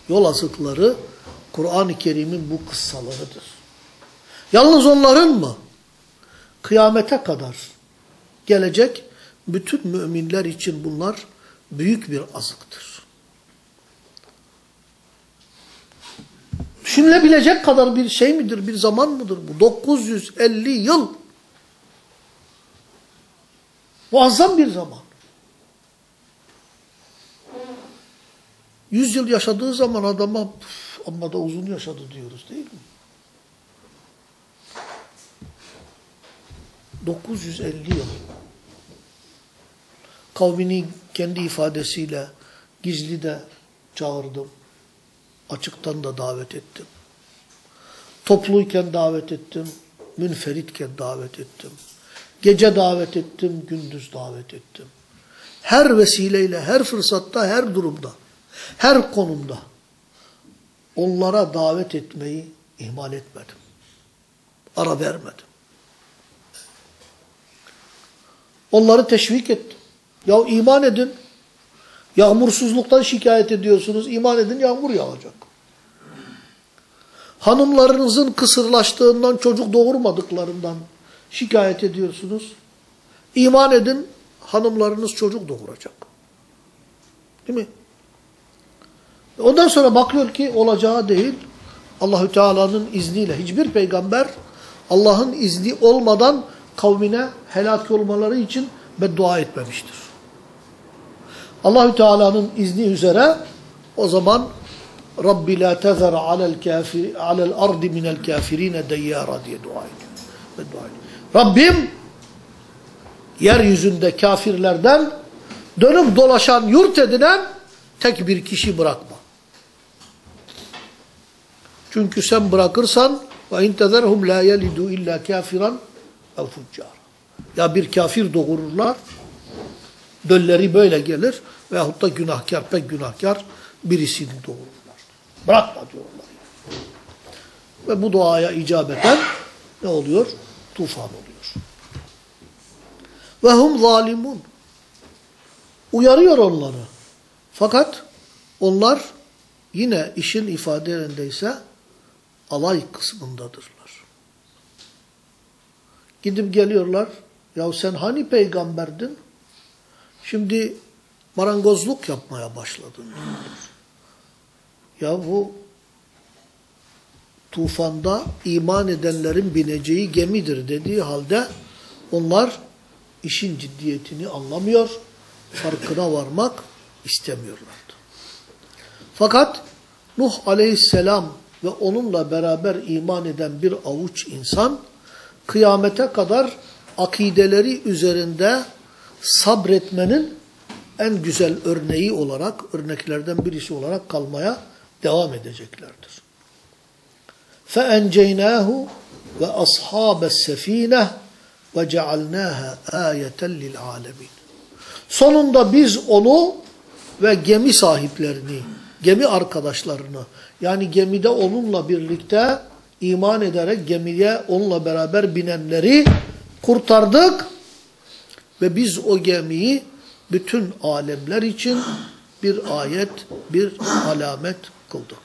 yol azıkları Kur'an-ı Kerim'in bu kıssalarıdır. Yalnız onların mı? Kıyamete kadar gelecek bütün müminler için bunlar büyük bir azıktır. Düşünülebilecek kadar bir şey midir, bir zaman mıdır bu? 950 yıl. Muazzam bir zaman. 100 yıl yaşadığı zaman adama amma da uzun yaşadı diyoruz değil mi? 950 yıl. Kavmini kendi ifadesiyle gizli de çağırdım. Açıktan da davet ettim. Topluyken davet ettim. Münferitken davet ettim. Gece davet ettim, gündüz davet ettim. Her vesileyle, her fırsatta, her durumda, her konumda onlara davet etmeyi ihmal etmedim. Ara vermedim. Onları teşvik ettim. Ya iman edin. Yağmursuzluktan şikayet ediyorsunuz. İman edin yağmur yağacak. Hanımlarınızın kısırlaştığından, çocuk doğurmadıklarından şikayet ediyorsunuz. İman edin hanımlarınız çocuk doğuracak. Değil mi? Ondan sonra bakıyor ki olacağı değil. Allahü Teala'nın izniyle hiçbir peygamber Allah'ın izni olmadan kavmine helak olmaları için beddua etmemiştir. Allahü Teala'nın izni üzere o zaman Rabbi la tezer alel kafir alel ardi minel kafirine deyyara diye dua ediyor. Rabbim yeryüzünde kafirlerden dönüp dolaşan, yurt edinen tek bir kişi bırakma. Çünkü sen bırakırsan ve in tezerhum la yelidu illa kafiran ev fuccar. Ya bir kafir doğururlar, dölleri böyle gelir veyahut da günahkar, pek günahkar birisini doğururlar. Bırakma diyorlar. Ve bu duaya icabeten ne oluyor? Tufan oluyor. Ve hum zalimun. Uyarıyor onları. Fakat onlar yine işin ifadelerindeyse alay kısmındadırlar. Gidip geliyorlar. Ya sen hani peygamberdin? Şimdi marangozluk yapmaya başladın. Ya bu tufanda iman edenlerin bineceği gemidir dediği halde onlar işin ciddiyetini anlamıyor, farkına varmak istemiyorlardı. Fakat Nuh aleyhisselam ve onunla beraber iman eden bir avuç insan kıyamete kadar akideleri üzerinde sabretmenin en güzel örneği olarak, örneklerden birisi olarak kalmaya devam edeceklerdir. فَاَنْجَيْنَاهُ وَأَصْحَابَ السَّف۪ينَةِ وَجَعَلْنَاهَا آيَةً لِلْعَالَمِينَ Sonunda biz onu ve gemi sahiplerini, gemi arkadaşlarını, yani gemide onunla birlikte iman ederek gemiye onunla beraber binenleri kurtardık ve biz o gemiyi bütün alemler için bir ayet, bir alamet kıldık.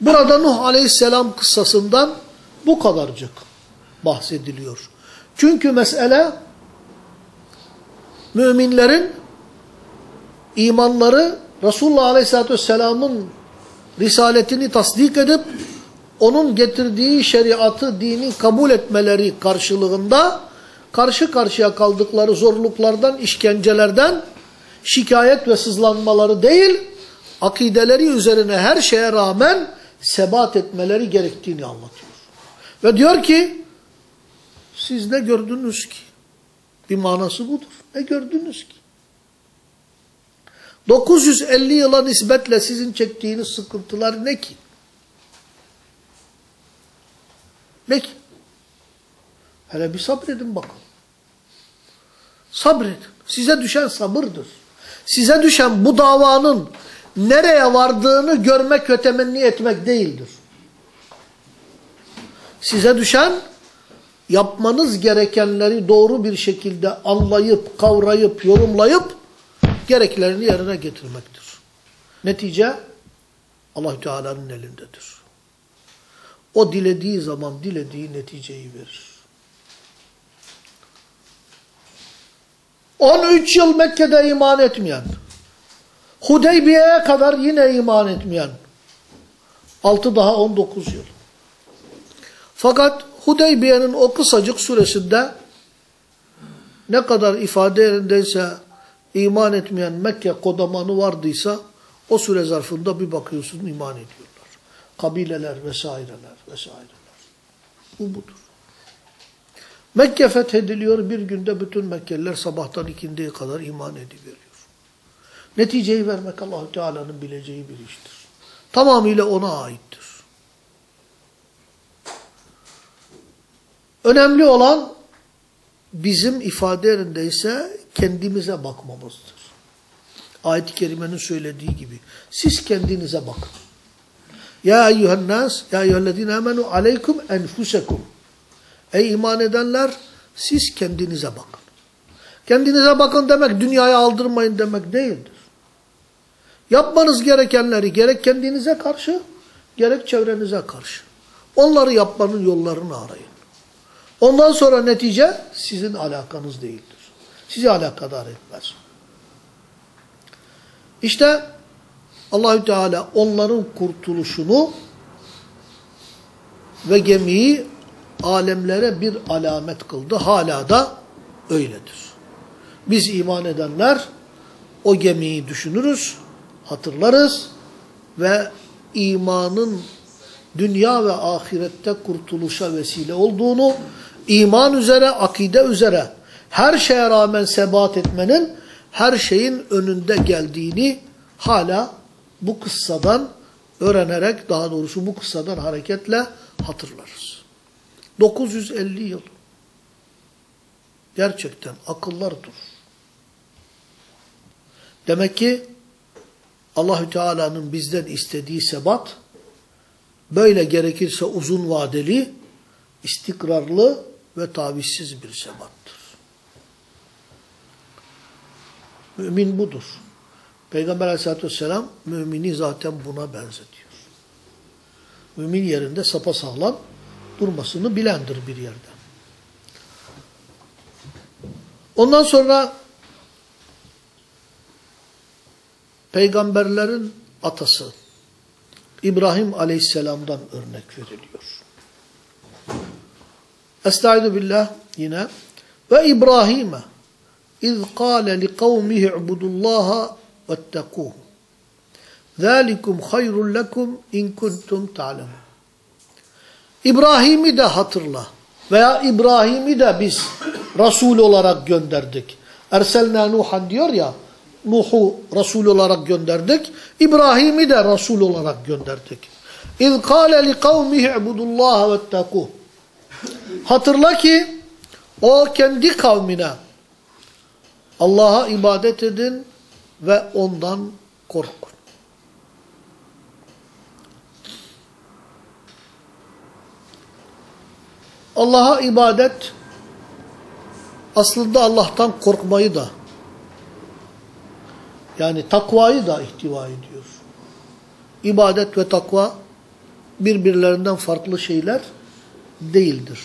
Burada Nuh Aleyhisselam kıssasından bu kadarcık bahsediliyor. Çünkü mesele müminlerin imanları Resulullah Aleyhisselatü Vesselam'ın risaletini tasdik edip onun getirdiği şeriatı, dini kabul etmeleri karşılığında karşı karşıya kaldıkları zorluklardan, işkencelerden şikayet ve sızlanmaları değil, akideleri üzerine her şeye rağmen sebat etmeleri gerektiğini anlatıyor. Ve diyor ki, siz ne gördünüz ki? Bir manası budur. Ne gördünüz ki? 950 yıla nispetle sizin çektiğiniz sıkıntılar ne ki? Ne ki? Hele bir sabredin bakın. Sabredin. Size düşen sabırdır. Size düşen bu davanın nereye vardığını görmek ve temenni etmek değildir. Size düşen yapmanız gerekenleri doğru bir şekilde anlayıp, kavrayıp, yorumlayıp gereklerini yerine getirmektir. Netice allah Teala'nın elindedir. O dilediği zaman dilediği neticeyi verir. 13 yıl Mekke'de iman etmeyen, Hudeybiye'ye kadar yine iman etmeyen, 6 daha 19 yıl. Fakat Hudeybiye'nin o kısacık süresinde ne kadar ifade yerindeyse iman etmeyen Mekke kodamanı vardıysa o süre zarfında bir bakıyorsun iman ediyorlar. Kabileler vesaireler vesaireler. Bu budur. Mekke fethediliyor bir günde bütün Mekkeliler sabahtan ikindiye kadar iman ediveriyor. Neticeyi vermek Allahü Teala'nın bileceği bir iştir. Tamamıyla ona aittir. Önemli olan bizim ifade yerindeyse kendimize bakmamızdır. Ayet-i Kerime'nin söylediği gibi. Siz kendinize bakın. Ya eyyühen ya eyyühellezine amenu aleykum enfusekum. Ey iman edenler, siz kendinize bakın. Kendinize bakın demek dünyaya aldırmayın demek değildir. Yapmanız gerekenleri gerek kendinize karşı gerek çevrenize karşı. Onları yapmanın yollarını arayın. Ondan sonra netice sizin alakanız değildir. Sizi alakadar etmez. İşte Allahü Teala onların kurtuluşunu ve gemiyi alemlere bir alamet kıldı. Hala da öyledir. Biz iman edenler o gemiyi düşünürüz, hatırlarız ve imanın dünya ve ahirette kurtuluşa vesile olduğunu, iman üzere, akide üzere her şeye rağmen sebat etmenin her şeyin önünde geldiğini hala bu kıssadan öğrenerek, daha doğrusu bu kıssadan hareketle hatırlarız. 950 yıl. Gerçekten akıllar durur. Demek ki Allahü Teala'nın bizden istediği sebat böyle gerekirse uzun vadeli, istikrarlı ve tavizsiz bir sebattır. Mümin budur. Peygamber aleyhissalatü vesselam mümini zaten buna benzetiyor. Mümin yerinde sapasağlam kurmasını bilendir bir yerde. Ondan sonra peygamberlerin atası İbrahim aleyhisselamdan örnek veriliyor. Estaizu billah yine ve İbrahim'e iz kâle li kavmihi ibudullâha vettekûhu zâlikum hayrun lekum in kuntum ta'lemun İbrahim'i de hatırla. Veya İbrahim'i de biz Resul olarak gönderdik. Erselna Nuhan diyor ya, Nuh'u Resul olarak gönderdik. İbrahim'i de Resul olarak gönderdik. اِذْ قَالَ لِقَوْمِهِ اعْبُدُ اللّٰهَ وَاتَّقُوهُ Hatırla ki o kendi kavmine Allah'a ibadet edin ve ondan korkun. Allah'a ibadet aslında Allah'tan korkmayı da yani takvayı da ihtiva ediyor. İbadet ve takva birbirlerinden farklı şeyler değildir.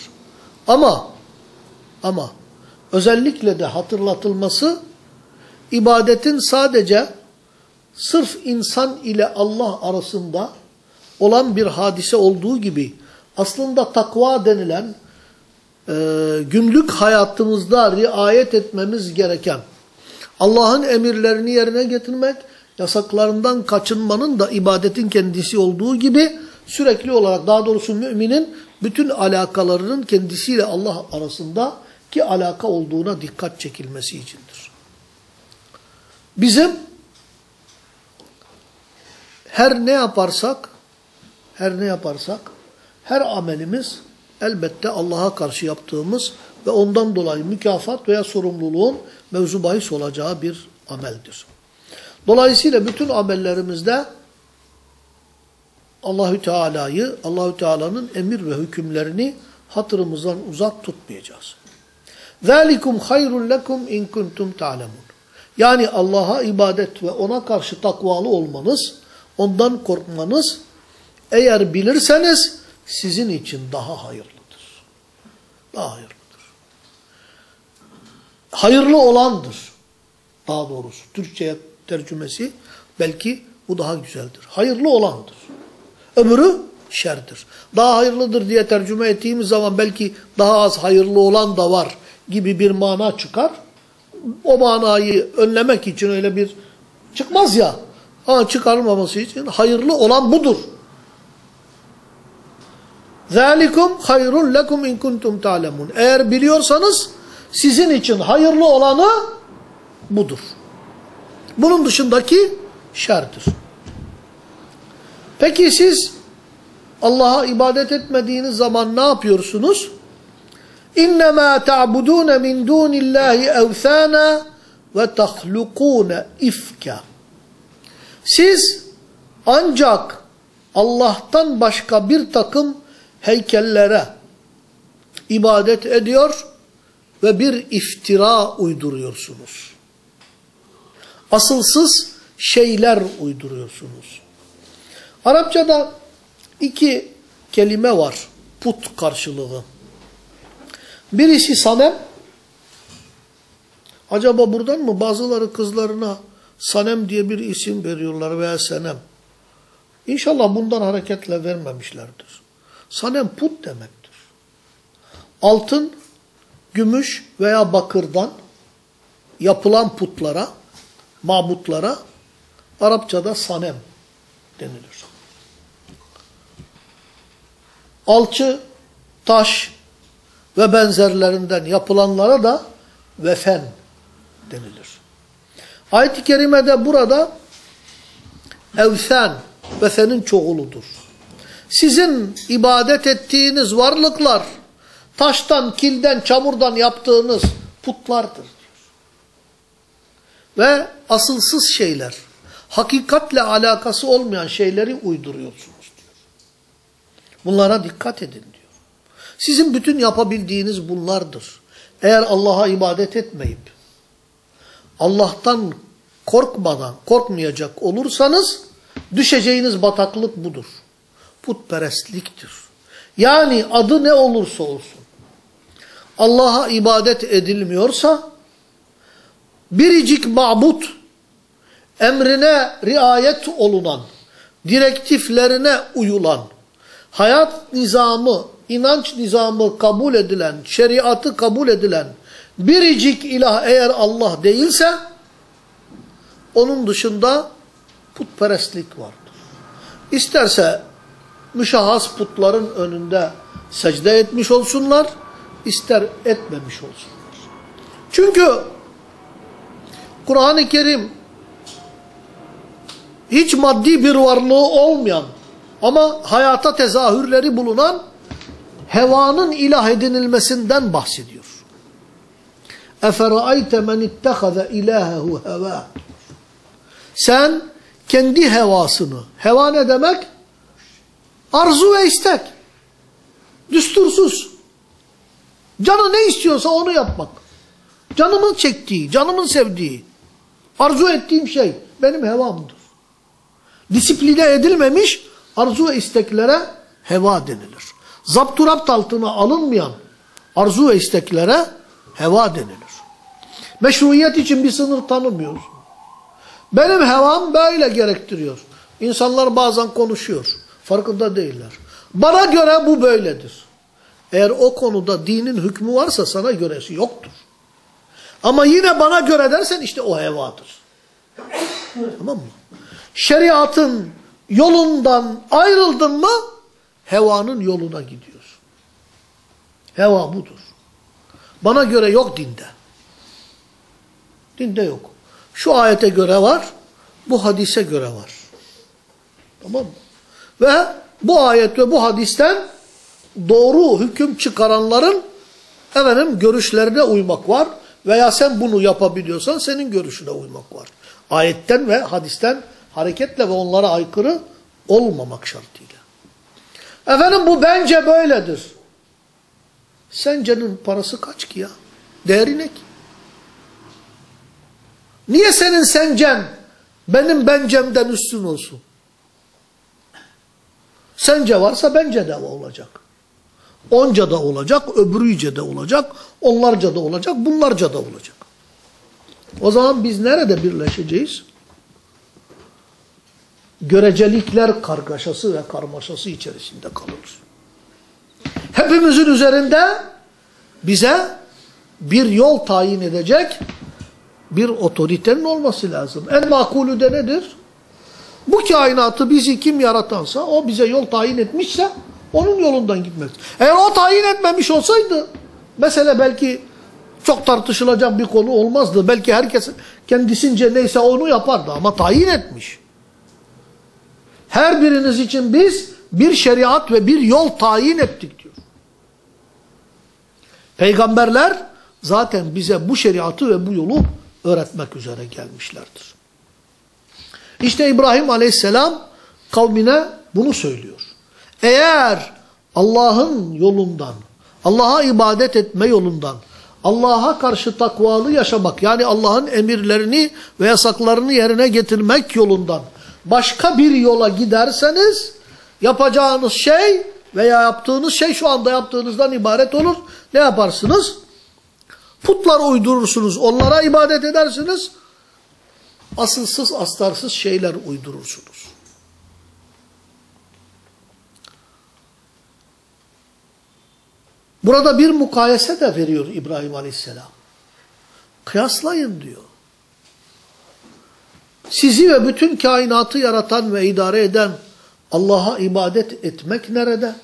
Ama ama özellikle de hatırlatılması ibadetin sadece sırf insan ile Allah arasında olan bir hadise olduğu gibi aslında takva denilen e, günlük hayatımızda riayet etmemiz gereken Allah'ın emirlerini yerine getirmek, yasaklarından kaçınmanın da ibadetin kendisi olduğu gibi sürekli olarak daha doğrusu müminin bütün alakalarının kendisiyle Allah arasında ki alaka olduğuna dikkat çekilmesi içindir. Bizim her ne yaparsak her ne yaparsak her amelimiz elbette Allah'a karşı yaptığımız ve ondan dolayı mükafat veya sorumluluğun mevzu bahis olacağı bir ameldir. Dolayısıyla bütün amellerimizde Allahü Teala'yı, Allahü Teala'nın emir ve hükümlerini hatırımızdan uzak tutmayacağız. Zalikum hayrul lekum in kuntum ta'lemun. Yani Allah'a ibadet ve ona karşı takvalı olmanız, ondan korkmanız eğer bilirseniz sizin için daha hayırlıdır. Daha hayırlıdır. Hayırlı olandır. Daha doğrusu Türkçe'ye tercümesi belki bu daha güzeldir. Hayırlı olandır. Öbürü şerdir. Daha hayırlıdır diye tercüme ettiğimiz zaman belki daha az hayırlı olan da var gibi bir mana çıkar. O manayı önlemek için öyle bir çıkmaz ya. Ha çıkarılmaması için hayırlı olan budur. Zalikum hayrun lekum in kuntum ta'lemun. Eğer biliyorsanız sizin için hayırlı olanı budur. Bunun dışındaki şerdir. Peki siz Allah'a ibadet etmediğiniz zaman ne yapıyorsunuz? İnnemâ ta'budûne min dûnillâhi evthâna ve tahlukûne ifka. Siz ancak Allah'tan başka bir takım heykellere ibadet ediyor ve bir iftira uyduruyorsunuz. Asılsız şeyler uyduruyorsunuz. Arapçada iki kelime var put karşılığı. Birisi sanem. Acaba buradan mı bazıları kızlarına sanem diye bir isim veriyorlar veya senem. İnşallah bundan hareketle vermemişlerdir. Sanem put demektir. Altın, gümüş veya bakırdan yapılan putlara, mabutlara Arapçada sanem denilir. Alçı, taş ve benzerlerinden yapılanlara da vefen denilir. Ayet-i Kerime'de burada evsen, vefenin çoğuludur. Sizin ibadet ettiğiniz varlıklar taştan, kilden, çamurdan yaptığınız putlardır. Ve asılsız şeyler, hakikatle alakası olmayan şeyleri uyduruyorsunuz diyor. Bunlara dikkat edin diyor. Sizin bütün yapabildiğiniz bunlardır. Eğer Allah'a ibadet etmeyip Allah'tan korkmadan, korkmayacak olursanız düşeceğiniz bataklık budur. Putperestliktir. Yani adı ne olursa olsun. Allah'a ibadet edilmiyorsa biricik mabut emrine riayet olunan, direktiflerine uyulan, hayat nizamı, inanç nizamı kabul edilen, şeriatı kabul edilen biricik ilah eğer Allah değilse onun dışında putperestlik vardır. İsterse müşahhas putların önünde secde etmiş olsunlar, ister etmemiş olsunlar. Çünkü Kur'an-ı Kerim hiç maddi bir varlığı olmayan ama hayata tezahürleri bulunan hevanın ilah edinilmesinden bahsediyor. اَفَرَأَيْتَ مَنِ اتَّخَذَ اِلَٰهَهُ هَوَى Sen kendi hevasını, heva ne demek? Arzu ve istek. Düstursuz. Canı ne istiyorsa onu yapmak. Canımın çektiği, canımın sevdiği, arzu ettiğim şey benim hevamdır. Disipline edilmemiş arzu ve isteklere heva denilir. Zapturapt altına alınmayan arzu ve isteklere heva denilir. Meşruiyet için bir sınır tanımıyoruz. Benim hevam böyle gerektiriyor. İnsanlar bazen konuşuyor. Farkında değiller. Bana göre bu böyledir. Eğer o konuda dinin hükmü varsa sana göresi yoktur. Ama yine bana göre dersen işte o hevadır. tamam mı? Şeriatın yolundan ayrıldın mı hevanın yoluna gidiyorsun. Heva budur. Bana göre yok dinde. Dinde yok. Şu ayete göre var, bu hadise göre var. Tamam mı? Ve bu ayet ve bu hadisten doğru hüküm çıkaranların efendim görüşlerine uymak var. Veya sen bunu yapabiliyorsan senin görüşüne uymak var. Ayetten ve hadisten hareketle ve onlara aykırı olmamak şartıyla. Efendim bu bence böyledir. Sencenin parası kaç ki ya? Değeri ne ki? Niye senin sencen benim bencemden üstün olsun? Sence varsa bence de olacak. Onca da olacak, öbürüce de olacak, onlarca da olacak, bunlarca da olacak. O zaman biz nerede birleşeceğiz? Görecelikler kargaşası ve karmaşası içerisinde kalırız. Hepimizin üzerinde bize bir yol tayin edecek bir otoritenin olması lazım. En makulü de nedir? Bu kainatı bizi kim yaratansa, o bize yol tayin etmişse onun yolundan gitmek. Eğer o tayin etmemiş olsaydı, mesela belki çok tartışılacak bir konu olmazdı. Belki herkes kendisince neyse onu yapardı ama tayin etmiş. Her biriniz için biz bir şeriat ve bir yol tayin ettik diyor. Peygamberler zaten bize bu şeriatı ve bu yolu öğretmek üzere gelmişlerdir. İşte İbrahim aleyhisselam kavmine bunu söylüyor. Eğer Allah'ın yolundan, Allah'a ibadet etme yolundan Allah'a karşı takvalı yaşamak yani Allah'ın emirlerini ve yasaklarını yerine getirmek yolundan başka bir yola giderseniz yapacağınız şey veya yaptığınız şey şu anda yaptığınızdan ibaret olur. Ne yaparsınız? Putlar uydurursunuz, onlara ibadet edersiniz. Asılsız, astarsız şeyler uydurursunuz. Burada bir mukayese de veriyor İbrahim Aleyhisselam. Kıyaslayın diyor. Sizi ve bütün kainatı yaratan ve idare eden Allah'a ibadet etmek nerede?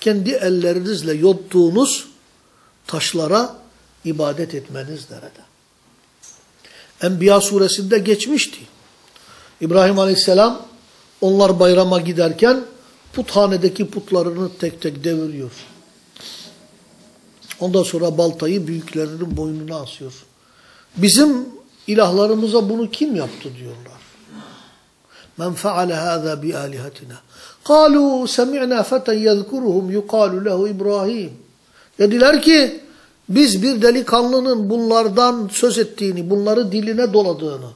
Kendi ellerinizle yottuğunuz taşlara ibadet etmeniz nerede? Enbiya suresinde geçmişti. İbrahim Aleyhisselam onlar bayrama giderken puthanedeki putlarını tek tek deviriyor. Ondan sonra baltayı büyüklerinin boynuna asıyor. Bizim ilahlarımıza bunu kim yaptı diyorlar. Men feale hâzâ bi âlihatina. Kâlû semi'nâ feten yezkuruhum yukâlu lehu İbrahim. Dediler ki biz bir delikanlının bunlardan söz ettiğini, bunları diline doladığını,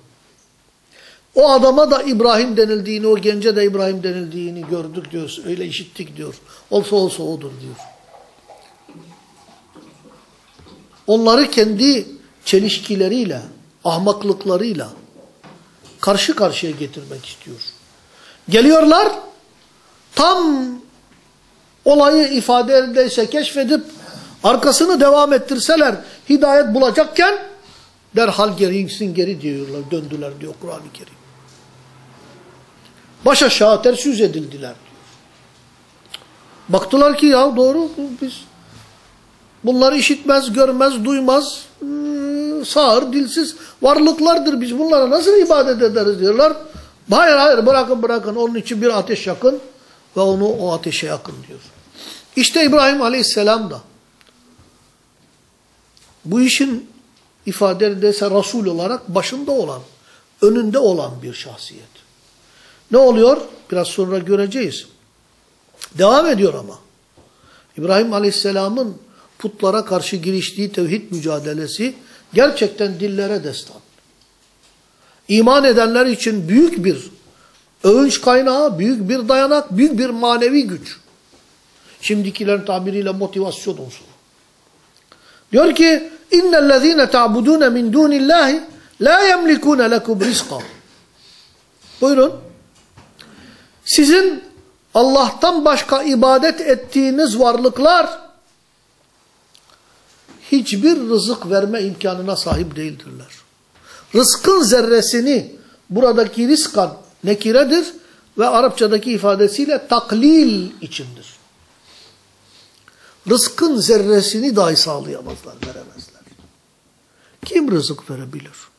o adama da İbrahim denildiğini, o gence de İbrahim denildiğini gördük diyor, öyle işittik diyor. Olsa olsa odur diyor. Onları kendi çelişkileriyle, ahmaklıklarıyla karşı karşıya getirmek istiyor. Geliyorlar, tam olayı ifade edilse keşfedip arkasını devam ettirseler hidayet bulacakken derhal gerisin geri diyorlar, döndüler diyor Kur'an-ı Kerim. Baş aşağı ters yüz edildiler diyor. Baktılar ki ya doğru biz bunları işitmez, görmez, duymaz, sağır, dilsiz varlıklardır. Biz bunlara nasıl ibadet ederiz diyorlar. Hayır hayır bırakın bırakın onun için bir ateş yakın ve onu o ateşe yakın diyor. İşte İbrahim Aleyhisselam da bu işin ifade edilse Resul olarak başında olan, önünde olan bir şahsiyet. Ne oluyor? Biraz sonra göreceğiz. Devam ediyor ama. İbrahim Aleyhisselam'ın putlara karşı giriştiği tevhid mücadelesi gerçekten dillere destan. İman edenler için büyük bir övünç kaynağı, büyük bir dayanak, büyük bir manevi güç. Şimdikilerin tabiriyle motivasyon unsuru. Diyor ki innellezine ta'budun min dunillahi la yemlikun lekum rizqa. Buyurun. Sizin Allah'tan başka ibadet ettiğiniz varlıklar hiçbir rızık verme imkanına sahip değildirler. Rızkın zerresini buradaki rizkan nekiredir ve Arapçadaki ifadesiyle taklil içindir. Rızkın zerresini dahi sağlayamazlar, veremezler. Kim rızık verebilir?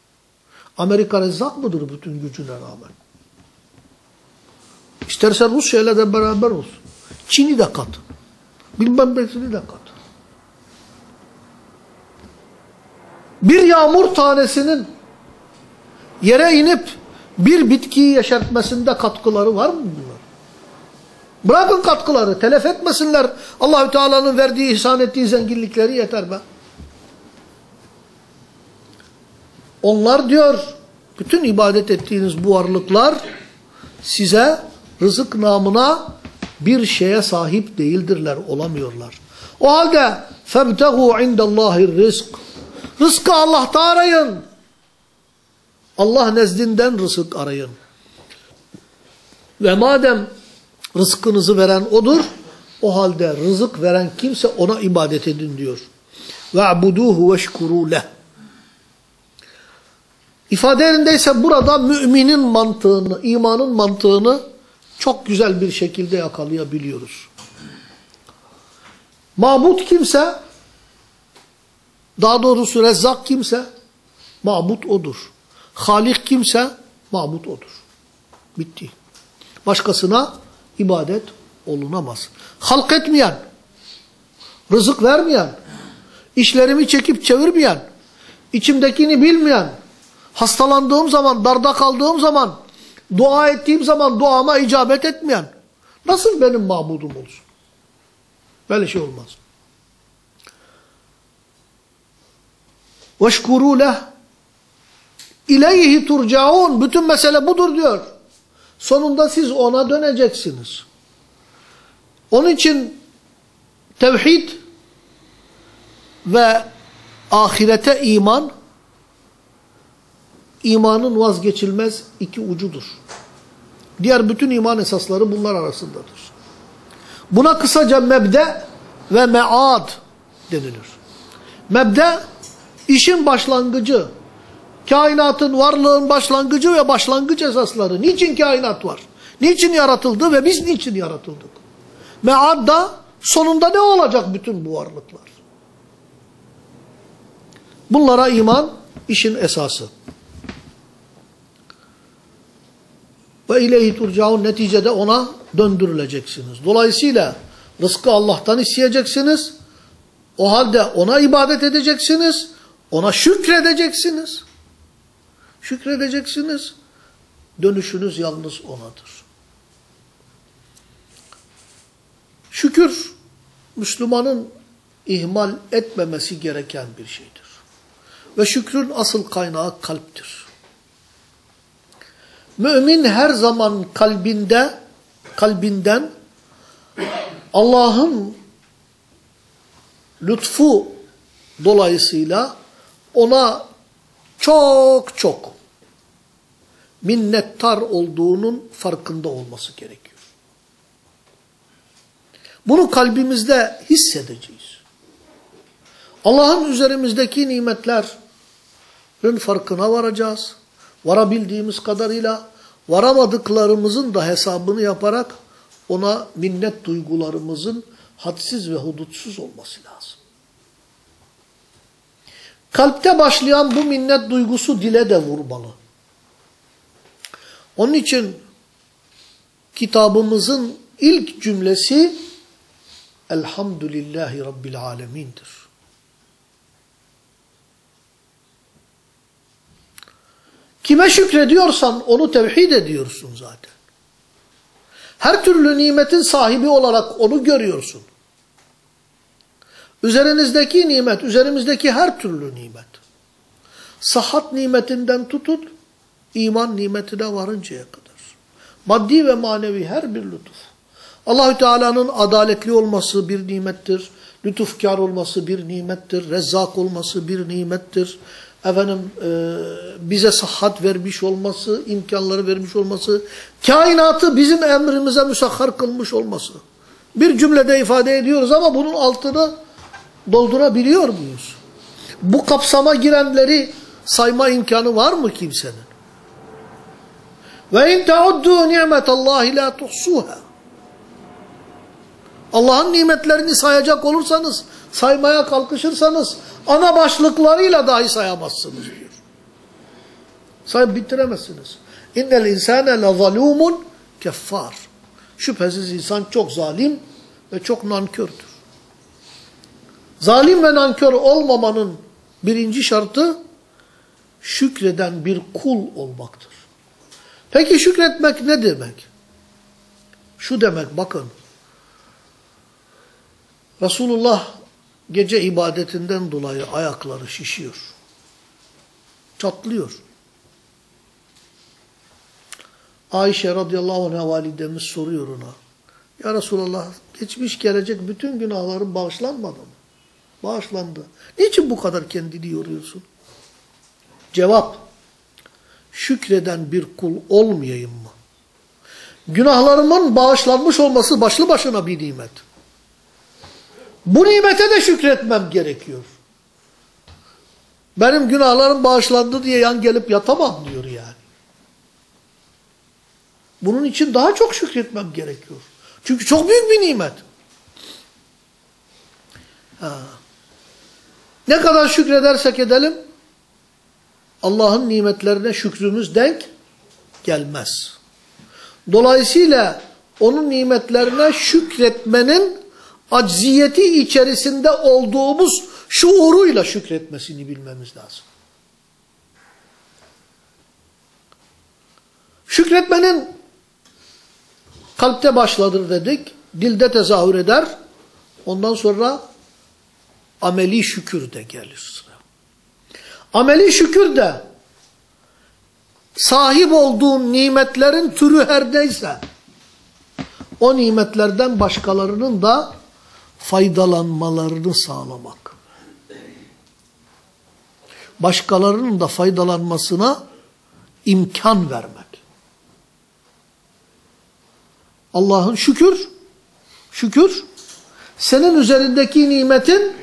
Amerika rezzak mıdır bütün gücüne rağmen? İstersen Rusya ile de beraber olsun. Çin'i de kat. Bilmem nesini de kat. Bir yağmur tanesinin yere inip bir bitkiyi yeşertmesinde katkıları var mı bunlar? Bırakın katkıları, telef etmesinler. Allahü Teala'nın verdiği, ihsan ettiği zenginlikleri yeter be. Onlar diyor, bütün ibadet ettiğiniz bu varlıklar size rızık namına bir şeye sahip değildirler, olamıyorlar. O halde فَبْتَغُوا عِنْدَ اللّٰهِ الرِّزْقِ Rızkı Allah'ta arayın. Allah nezdinden rızık arayın. Ve madem rızkınızı veren odur, o halde rızık veren kimse ona ibadet edin diyor. وَعْبُدُوهُ وَشْكُرُوا لَهُ İfade yerindeyse burada müminin mantığını, imanın mantığını çok güzel bir şekilde yakalayabiliyoruz. Mabut kimse, daha doğrusu rezzak kimse, mabut odur. Halik kimse, mabut odur. Bitti. Başkasına ibadet olunamaz. Halk etmeyen, rızık vermeyen, işlerimi çekip çevirmeyen, içimdekini bilmeyen, hastalandığım zaman, darda kaldığım zaman, dua ettiğim zaman duama icabet etmeyen, nasıl benim mabudum olsun? Böyle şey olmaz. Veşkuru leh. İleyhi turcaun. Bütün mesele budur diyor. Sonunda siz ona döneceksiniz. Onun için tevhid ve ahirete iman imanın vazgeçilmez iki ucudur. Diğer bütün iman esasları bunlar arasındadır. Buna kısaca mebde ve mead denilir. Mebde işin başlangıcı, kainatın varlığın başlangıcı ve başlangıç esasları. Niçin kainat var? Niçin yaratıldı ve biz niçin yaratıldık? Mead da sonunda ne olacak bütün bu varlıklar? Bunlara iman işin esası. Ve ileyhi turcaun neticede ona döndürüleceksiniz. Dolayısıyla rızkı Allah'tan isteyeceksiniz. O halde ona ibadet edeceksiniz. Ona şükredeceksiniz. Şükredeceksiniz. Dönüşünüz yalnız onadır. Şükür, Müslümanın ihmal etmemesi gereken bir şeydir. Ve şükrün asıl kaynağı kalptir. Mümin her zaman kalbinde, kalbinden Allah'ın lütfu dolayısıyla ona çok çok minnettar olduğunun farkında olması gerekiyor. Bunu kalbimizde hissedeceğiz. Allah'ın üzerimizdeki nimetlerin farkına varacağız. Varabildiğimiz kadarıyla varamadıklarımızın da hesabını yaparak ona minnet duygularımızın hadsiz ve hudutsuz olması lazım. Kalpte başlayan bu minnet duygusu dile de vurmalı. Onun için kitabımızın ilk cümlesi Elhamdülillahi Rabbil Alemin'dir. Kime şükrediyorsan onu tevhid ediyorsun zaten. Her türlü nimetin sahibi olarak onu görüyorsun. Üzerinizdeki nimet, üzerimizdeki her türlü nimet. Sahat nimetinden tutun, iman nimetine varıncaya kadar. Maddi ve manevi her bir lütuf. Allahü Teala'nın adaletli olması bir nimettir. Lütufkar olması bir nimettir. Rezzak olması bir nimettir. Efendim e, bize sıhhat vermiş olması, imkanları vermiş olması, kainatı bizim emrimize müsahhar kılmış olması. Bir cümlede ifade ediyoruz ama bunun altını doldurabiliyor muyuz? Bu kapsama girenleri sayma imkanı var mı kimsenin? Ve in tauddu ni'metallahi la tuhsuha. Allah'ın nimetlerini sayacak olursanız, saymaya kalkışırsanız ana başlıklarıyla dahi sayamazsınız diyor. Sayıp bitiremezsiniz. İnnel insane le zalumun keffar. Şüphesiz insan çok zalim ve çok nankördür. Zalim ve nankör olmamanın birinci şartı şükreden bir kul olmaktır. Peki şükretmek ne demek? Şu demek bakın. Resulullah gece ibadetinden dolayı ayakları şişiyor. Çatlıyor. Ayşe radıyallahu anh'a validemiz soruyor ona. Ya Resulallah geçmiş gelecek bütün günahların bağışlanmadı mı? Bağışlandı. Niçin bu kadar kendini yoruyorsun? Cevap. Şükreden bir kul olmayayım mı? Günahlarımın bağışlanmış olması başlı başına bir nimet. Bu nimete de şükretmem gerekiyor. Benim günahlarım bağışlandı diye yan gelip yatamam diyor yani. Bunun için daha çok şükretmem gerekiyor. Çünkü çok büyük bir nimet. Ha. Ne kadar şükredersek edelim, Allah'ın nimetlerine şükrümüz denk gelmez. Dolayısıyla onun nimetlerine şükretmenin acziyeti içerisinde olduğumuz şuuruyla şükretmesini bilmemiz lazım. Şükretmenin kalpte başladır dedik, dilde tezahür eder, ondan sonra ameli şükür de gelir. Ameli şükür de sahip olduğun nimetlerin türü her neyse o nimetlerden başkalarının da faydalanmalarını sağlamak. Başkalarının da faydalanmasına imkan vermek. Allah'ın şükür, şükür, senin üzerindeki nimetin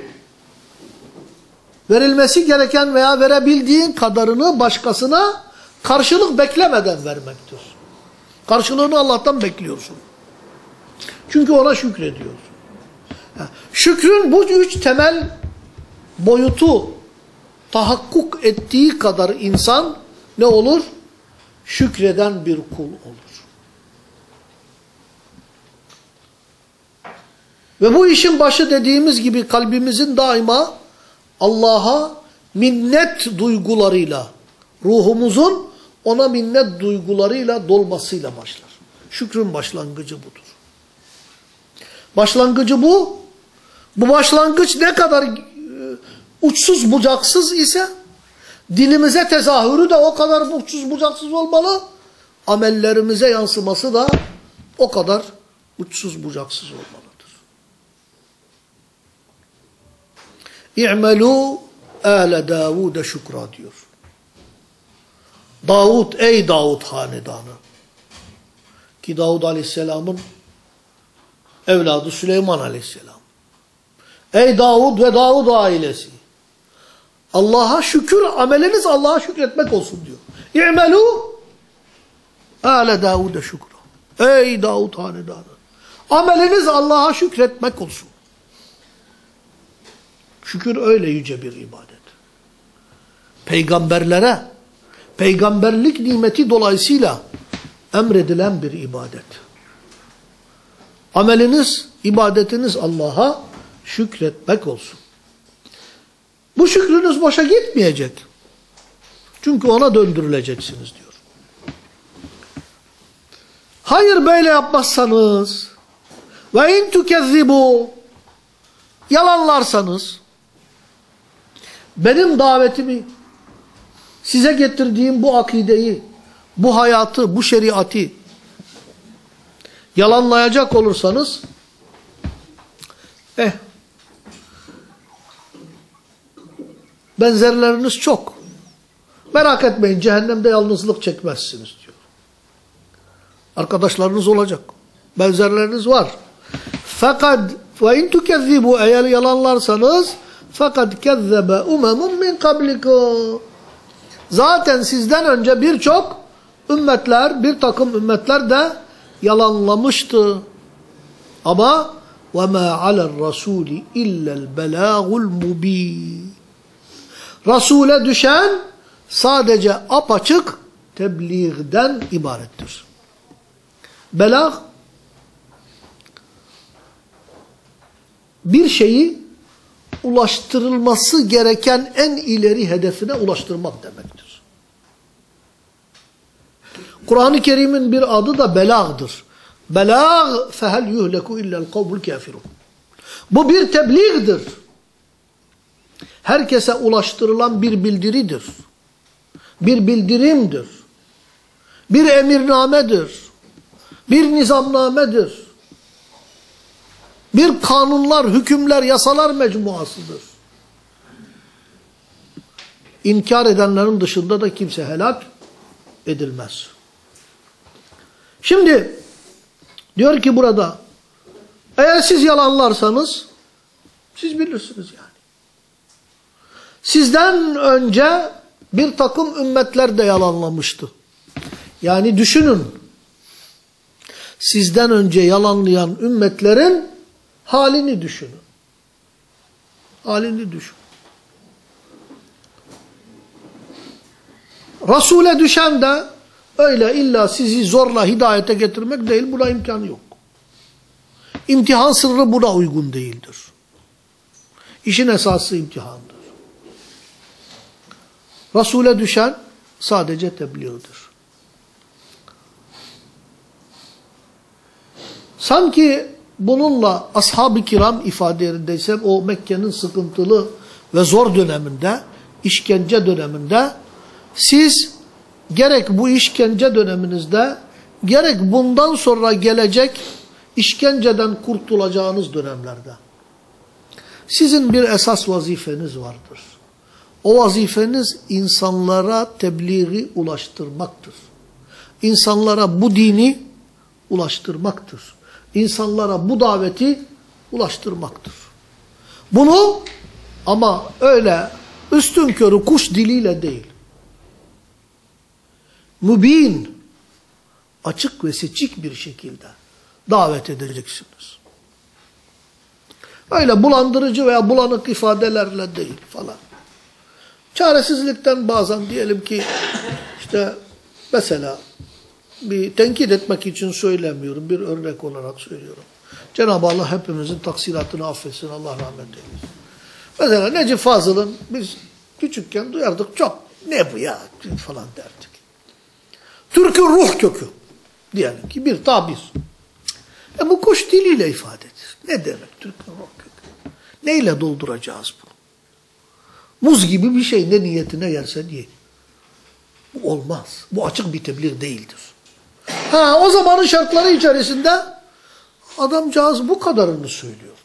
verilmesi gereken veya verebildiğin kadarını başkasına karşılık beklemeden vermektir. Karşılığını Allah'tan bekliyorsun. Çünkü ona şükrediyorsun. Şükrün bu üç temel boyutu tahakkuk ettiği kadar insan ne olur? Şükreden bir kul olur. Ve bu işin başı dediğimiz gibi kalbimizin daima Allah'a minnet duygularıyla, ruhumuzun ona minnet duygularıyla dolmasıyla başlar. Şükrün başlangıcı budur. Başlangıcı bu. Bu başlangıç ne kadar e, uçsuz bucaksız ise dilimize tezahürü de o kadar uçsuz bucaksız olmalı. Amellerimize yansıması da o kadar uçsuz bucaksız olmalıdır. İ'melû âle Davud'e şükra diyor. Davud ey Davud hanedanı. Ki Davud aleyhisselamın evladı Süleyman aleyhisselam. Ey Davud ve Davud ailesi. Allah'a şükür, ameliniz Allah'a şükretmek olsun diyor. İ'melû âle Davud'e şükra. Ey Davud hanedanı. Ameliniz Allah'a şükretmek olsun. Şükür öyle yüce bir ibadet. Peygamberlere, peygamberlik nimeti dolayısıyla emredilen bir ibadet. Ameliniz, ibadetiniz Allah'a şükretmek olsun. Bu şükrünüz boşa gitmeyecek. Çünkü ona döndürüleceksiniz diyor. Hayır böyle yapmazsanız ve in tukezzibu yalanlarsanız benim davetimi size getirdiğim bu akideyi, bu hayatı, bu şeriatı yalanlayacak olursanız eh benzerleriniz çok. Merak etmeyin cehennemde yalnızlık çekmezsiniz diyor. Arkadaşlarınız olacak. Benzerleriniz var. Fakat ve in tukezzibu eğer yalanlarsanız fakat kezzebe umemun min kablikum. Zaten sizden önce birçok ümmetler, bir takım ümmetler de yalanlamıştı. Ama وَمَا عَلَى الرَّسُولِ اِلَّا الْبَلَاغُ الْمُب۪ينَ Resul'e düşen sadece apaçık tebliğden ibarettir. Belag bir şeyi ulaştırılması gereken en ileri hedefine ulaştırmak demektir. Kur'an-ı Kerim'in bir adı da belagdır. Belag fehel yuhleku illel kavmul kafirun. Bu bir tebliğdir. Herkese ulaştırılan bir bildiridir. Bir bildirimdir. Bir emirnamedir. Bir nizamnamedir. Bir kanunlar, hükümler, yasalar mecmuasıdır. İnkar edenlerin dışında da kimse helak edilmez. Şimdi diyor ki burada eğer siz yalanlarsanız siz bilirsiniz yani. Sizden önce bir takım ümmetler de yalanlamıştı. Yani düşünün. Sizden önce yalanlayan ümmetlerin halini düşünün. Halini düşün. Resul'e düşen de öyle illa sizi zorla hidayete getirmek değil. Buna imkanı yok. İmtihan sırrı buna uygun değildir. İşin esası imtihandır. Resul'e düşen sadece tebliğdir. Sanki bununla ashab-ı kiram ifade yerindeyse o Mekke'nin sıkıntılı ve zor döneminde işkence döneminde siz gerek bu işkence döneminizde gerek bundan sonra gelecek işkenceden kurtulacağınız dönemlerde sizin bir esas vazifeniz vardır. O vazifeniz insanlara tebliği ulaştırmaktır. İnsanlara bu dini ulaştırmaktır. İnsanlara bu daveti ulaştırmaktır. Bunu ama öyle üstün körü kuş diliyle değil. Mübin, açık ve seçik bir şekilde davet edeceksiniz. Öyle bulandırıcı veya bulanık ifadelerle değil falan. Çaresizlikten bazen diyelim ki işte mesela bir tenkit etmek için söylemiyorum. Bir örnek olarak söylüyorum. Cenab-ı Allah hepimizin taksiratını affetsin. Allah rahmet eylesin. Mesela Necip Fazıl'ın biz küçükken duyardık çok ne bu ya falan derdik. Türk'ün ruh kökü diyelim ki bir tabir. E bu kuş diliyle ifade edilir. Ne demek Türk'ün ruh kökü? Neyle dolduracağız bunu? Muz gibi bir şey ne niyetine yersen ye. Bu olmaz. Bu açık bir tebliğ değildir. Ha o zamanın şartları içerisinde adamcağız bu kadarını söylüyordu.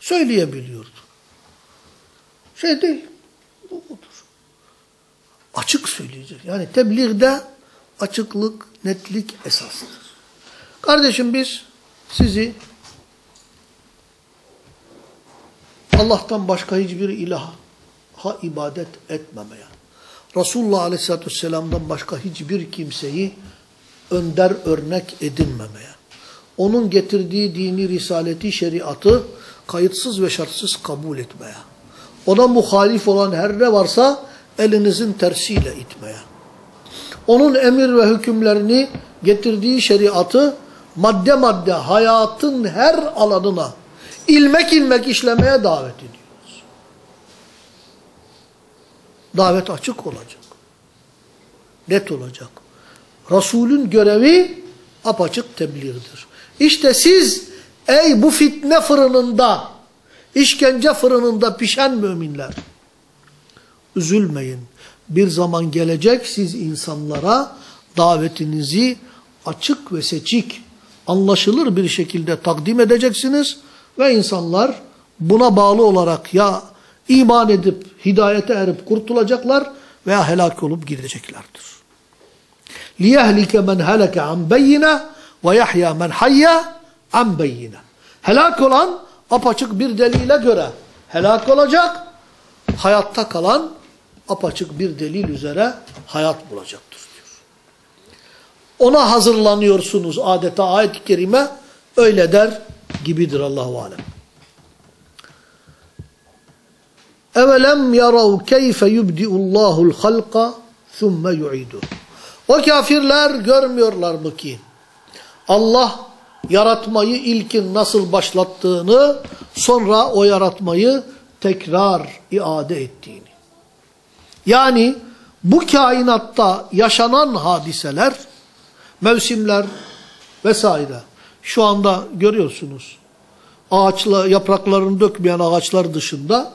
Söyleyebiliyordu. Şey değil. Bu budur. Açık söyleyecek. Yani tebliğde açıklık, netlik esastır. Kardeşim biz sizi Allah'tan başka hiçbir ilaha ibadet etmemeye, Resulullah Aleyhisselatü Vesselam'dan başka hiçbir kimseyi önder örnek edinmemeye, onun getirdiği dini risaleti, şeriatı kayıtsız ve şartsız kabul etmeye, ona muhalif olan her ne varsa elinizin tersiyle itmeye, onun emir ve hükümlerini getirdiği şeriatı madde madde hayatın her alanına ilmek ilmek işlemeye davet ediyoruz. Davet açık olacak. Net olacak. Resulün görevi apaçık tebliğdir. İşte siz ey bu fitne fırınında, işkence fırınında pişen müminler, üzülmeyin. Bir zaman gelecek siz insanlara davetinizi açık ve seçik, anlaşılır bir şekilde takdim edeceksiniz ve insanlar buna bağlı olarak ya iman edip hidayete erip kurtulacaklar veya helak olup gideceklerdir. لِيَهْلِكَ مَنْ هَلَكَ عَنْ بَيِّنَ وَيَحْيَا مَنْ حَيَّ عَنْ بَيِّنَ Helak olan apaçık bir delile göre helak olacak, hayatta kalan apaçık bir delil üzere hayat bulacaktır diyor. Ona hazırlanıyorsunuz adeta ayet-i kerime öyle der gibidir Allahu alem. Evelem yarav keyfe yubdiullahul halqa thumme yu'idu. O kafirler görmüyorlar mı ki Allah yaratmayı ilkin nasıl başlattığını sonra o yaratmayı tekrar iade ettiğini. Yani bu kainatta yaşanan hadiseler, mevsimler vesaire şu anda görüyorsunuz. Ağaçla yapraklarını dökmeyen ağaçlar dışında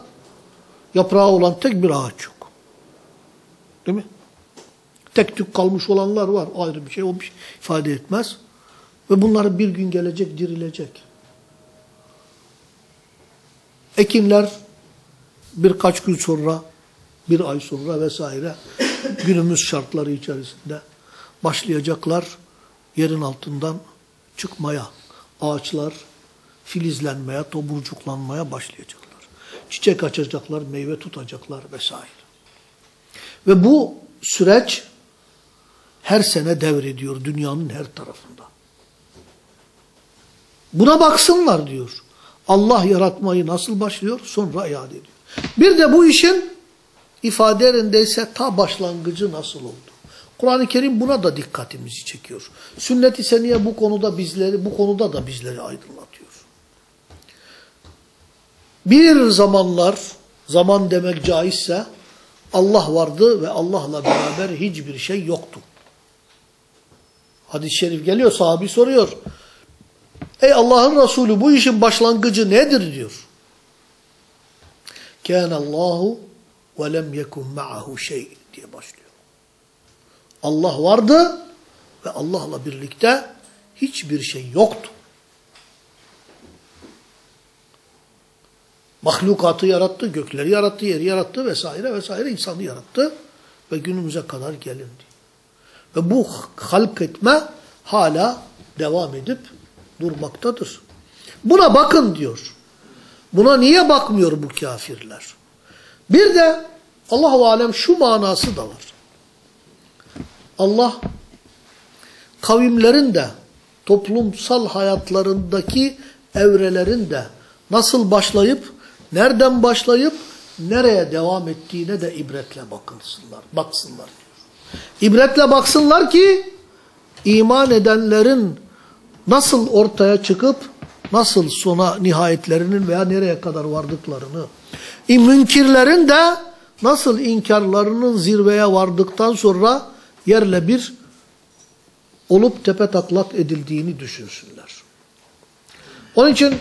yaprağı olan tek bir ağaç yok. Değil mi? Tek tük kalmış olanlar var. Ayrı bir şey. O bir şey ifade etmez. Ve bunlar bir gün gelecek, dirilecek. Ekinler birkaç gün sonra, bir ay sonra vesaire günümüz şartları içerisinde başlayacaklar yerin altından çıkmaya. Ağaçlar filizlenmeye, toburcuklanmaya başlayacaklar. Çiçek açacaklar, meyve tutacaklar vesaire. Ve bu süreç her sene devrediyor dünyanın her tarafında. Buna baksınlar diyor. Allah yaratmayı nasıl başlıyor? Sonra iade ediyor. Bir de bu işin ifadelerindeyse ta başlangıcı nasıl oldu? Kur'an-ı Kerim buna da dikkatimizi çekiyor. Sünnet-i Seniye bu konuda bizleri bu konuda da bizleri aydınlatıyor. Bir zamanlar, zaman demek caizse Allah vardı ve Allah'la beraber hiçbir şey yoktu. Hadis-i şerif geliyor, sahabi soruyor. Ey Allah'ın Resulü bu işin başlangıcı nedir diyor. Kâne Allahu ve lem yekun ma'ahu şey diye başlıyor. Allah vardı ve Allah'la birlikte hiçbir şey yoktu. Mahlukatı yarattı, gökleri yarattı, yeri yarattı vesaire vesaire insanı yarattı ve günümüze kadar gelindi. Ve bu halk etme hala devam edip durmaktadır. Buna bakın diyor. Buna niye bakmıyor bu kafirler? Bir de Allah-u Alem şu manası da var. Allah kavimlerin de toplumsal hayatlarındaki evrelerin de nasıl başlayıp, nereden başlayıp, nereye devam ettiğine de ibretle bakınsınlar, baksınlar. İbretle baksınlar ki iman edenlerin nasıl ortaya çıkıp nasıl sona nihayetlerinin veya nereye kadar vardıklarını, e, münkirlerin de nasıl inkarlarının zirveye vardıktan sonra yerle bir olup tepe taklak edildiğini düşünsünler. Onun için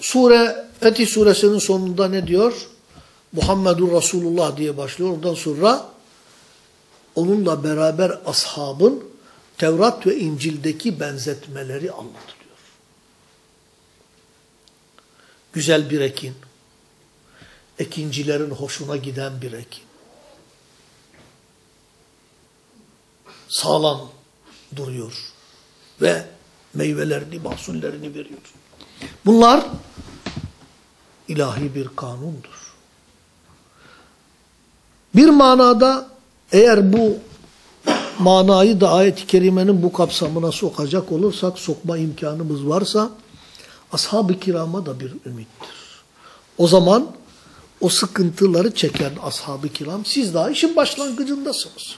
sure Fetih suresinin sonunda ne diyor? Muhammedur Resulullah diye başlıyor. Ondan sonra onunla beraber ashabın Tevrat ve İncil'deki benzetmeleri anlatılıyor. Güzel bir ekin, ekincilerin hoşuna giden bir ekin. Sağlam duruyor ve meyvelerini, mahsullerini veriyor. Bunlar ilahi bir kanundur. Bir manada eğer bu manayı da ayet-i kerimenin bu kapsamına sokacak olursak, sokma imkanımız varsa, ashab-ı kirama da bir ümittir. O zaman o sıkıntıları çeken ashab-ı kiram, siz daha işin başlangıcındasınız.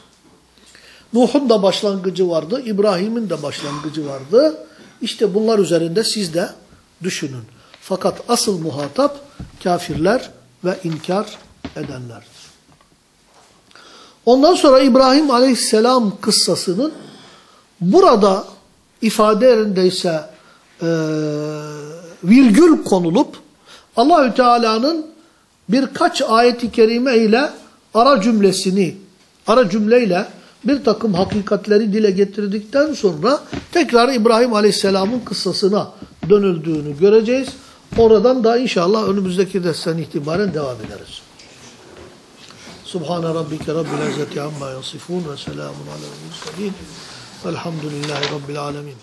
Nuh'un da başlangıcı vardı, İbrahim'in de başlangıcı vardı. İşte bunlar üzerinde siz de düşünün. Fakat asıl muhatap kafirler ve inkar edenlerdir. Ondan sonra İbrahim Aleyhisselam kıssasının burada ifade yerindeyse e, virgül konulup Allahü Teala'nın birkaç ayeti kerime ile ara cümlesini ara cümleyle bir takım hakikatleri dile getirdikten sonra tekrar İbrahim Aleyhisselam'ın kıssasına dönüldüğünü göreceğiz. Oradan da inşallah önümüzdeki dersten itibaren devam ederiz. Subhane rabbike rabbil izzeti amma yasifun ve selamun alel murselin velhamdülillahi rabbil alemin.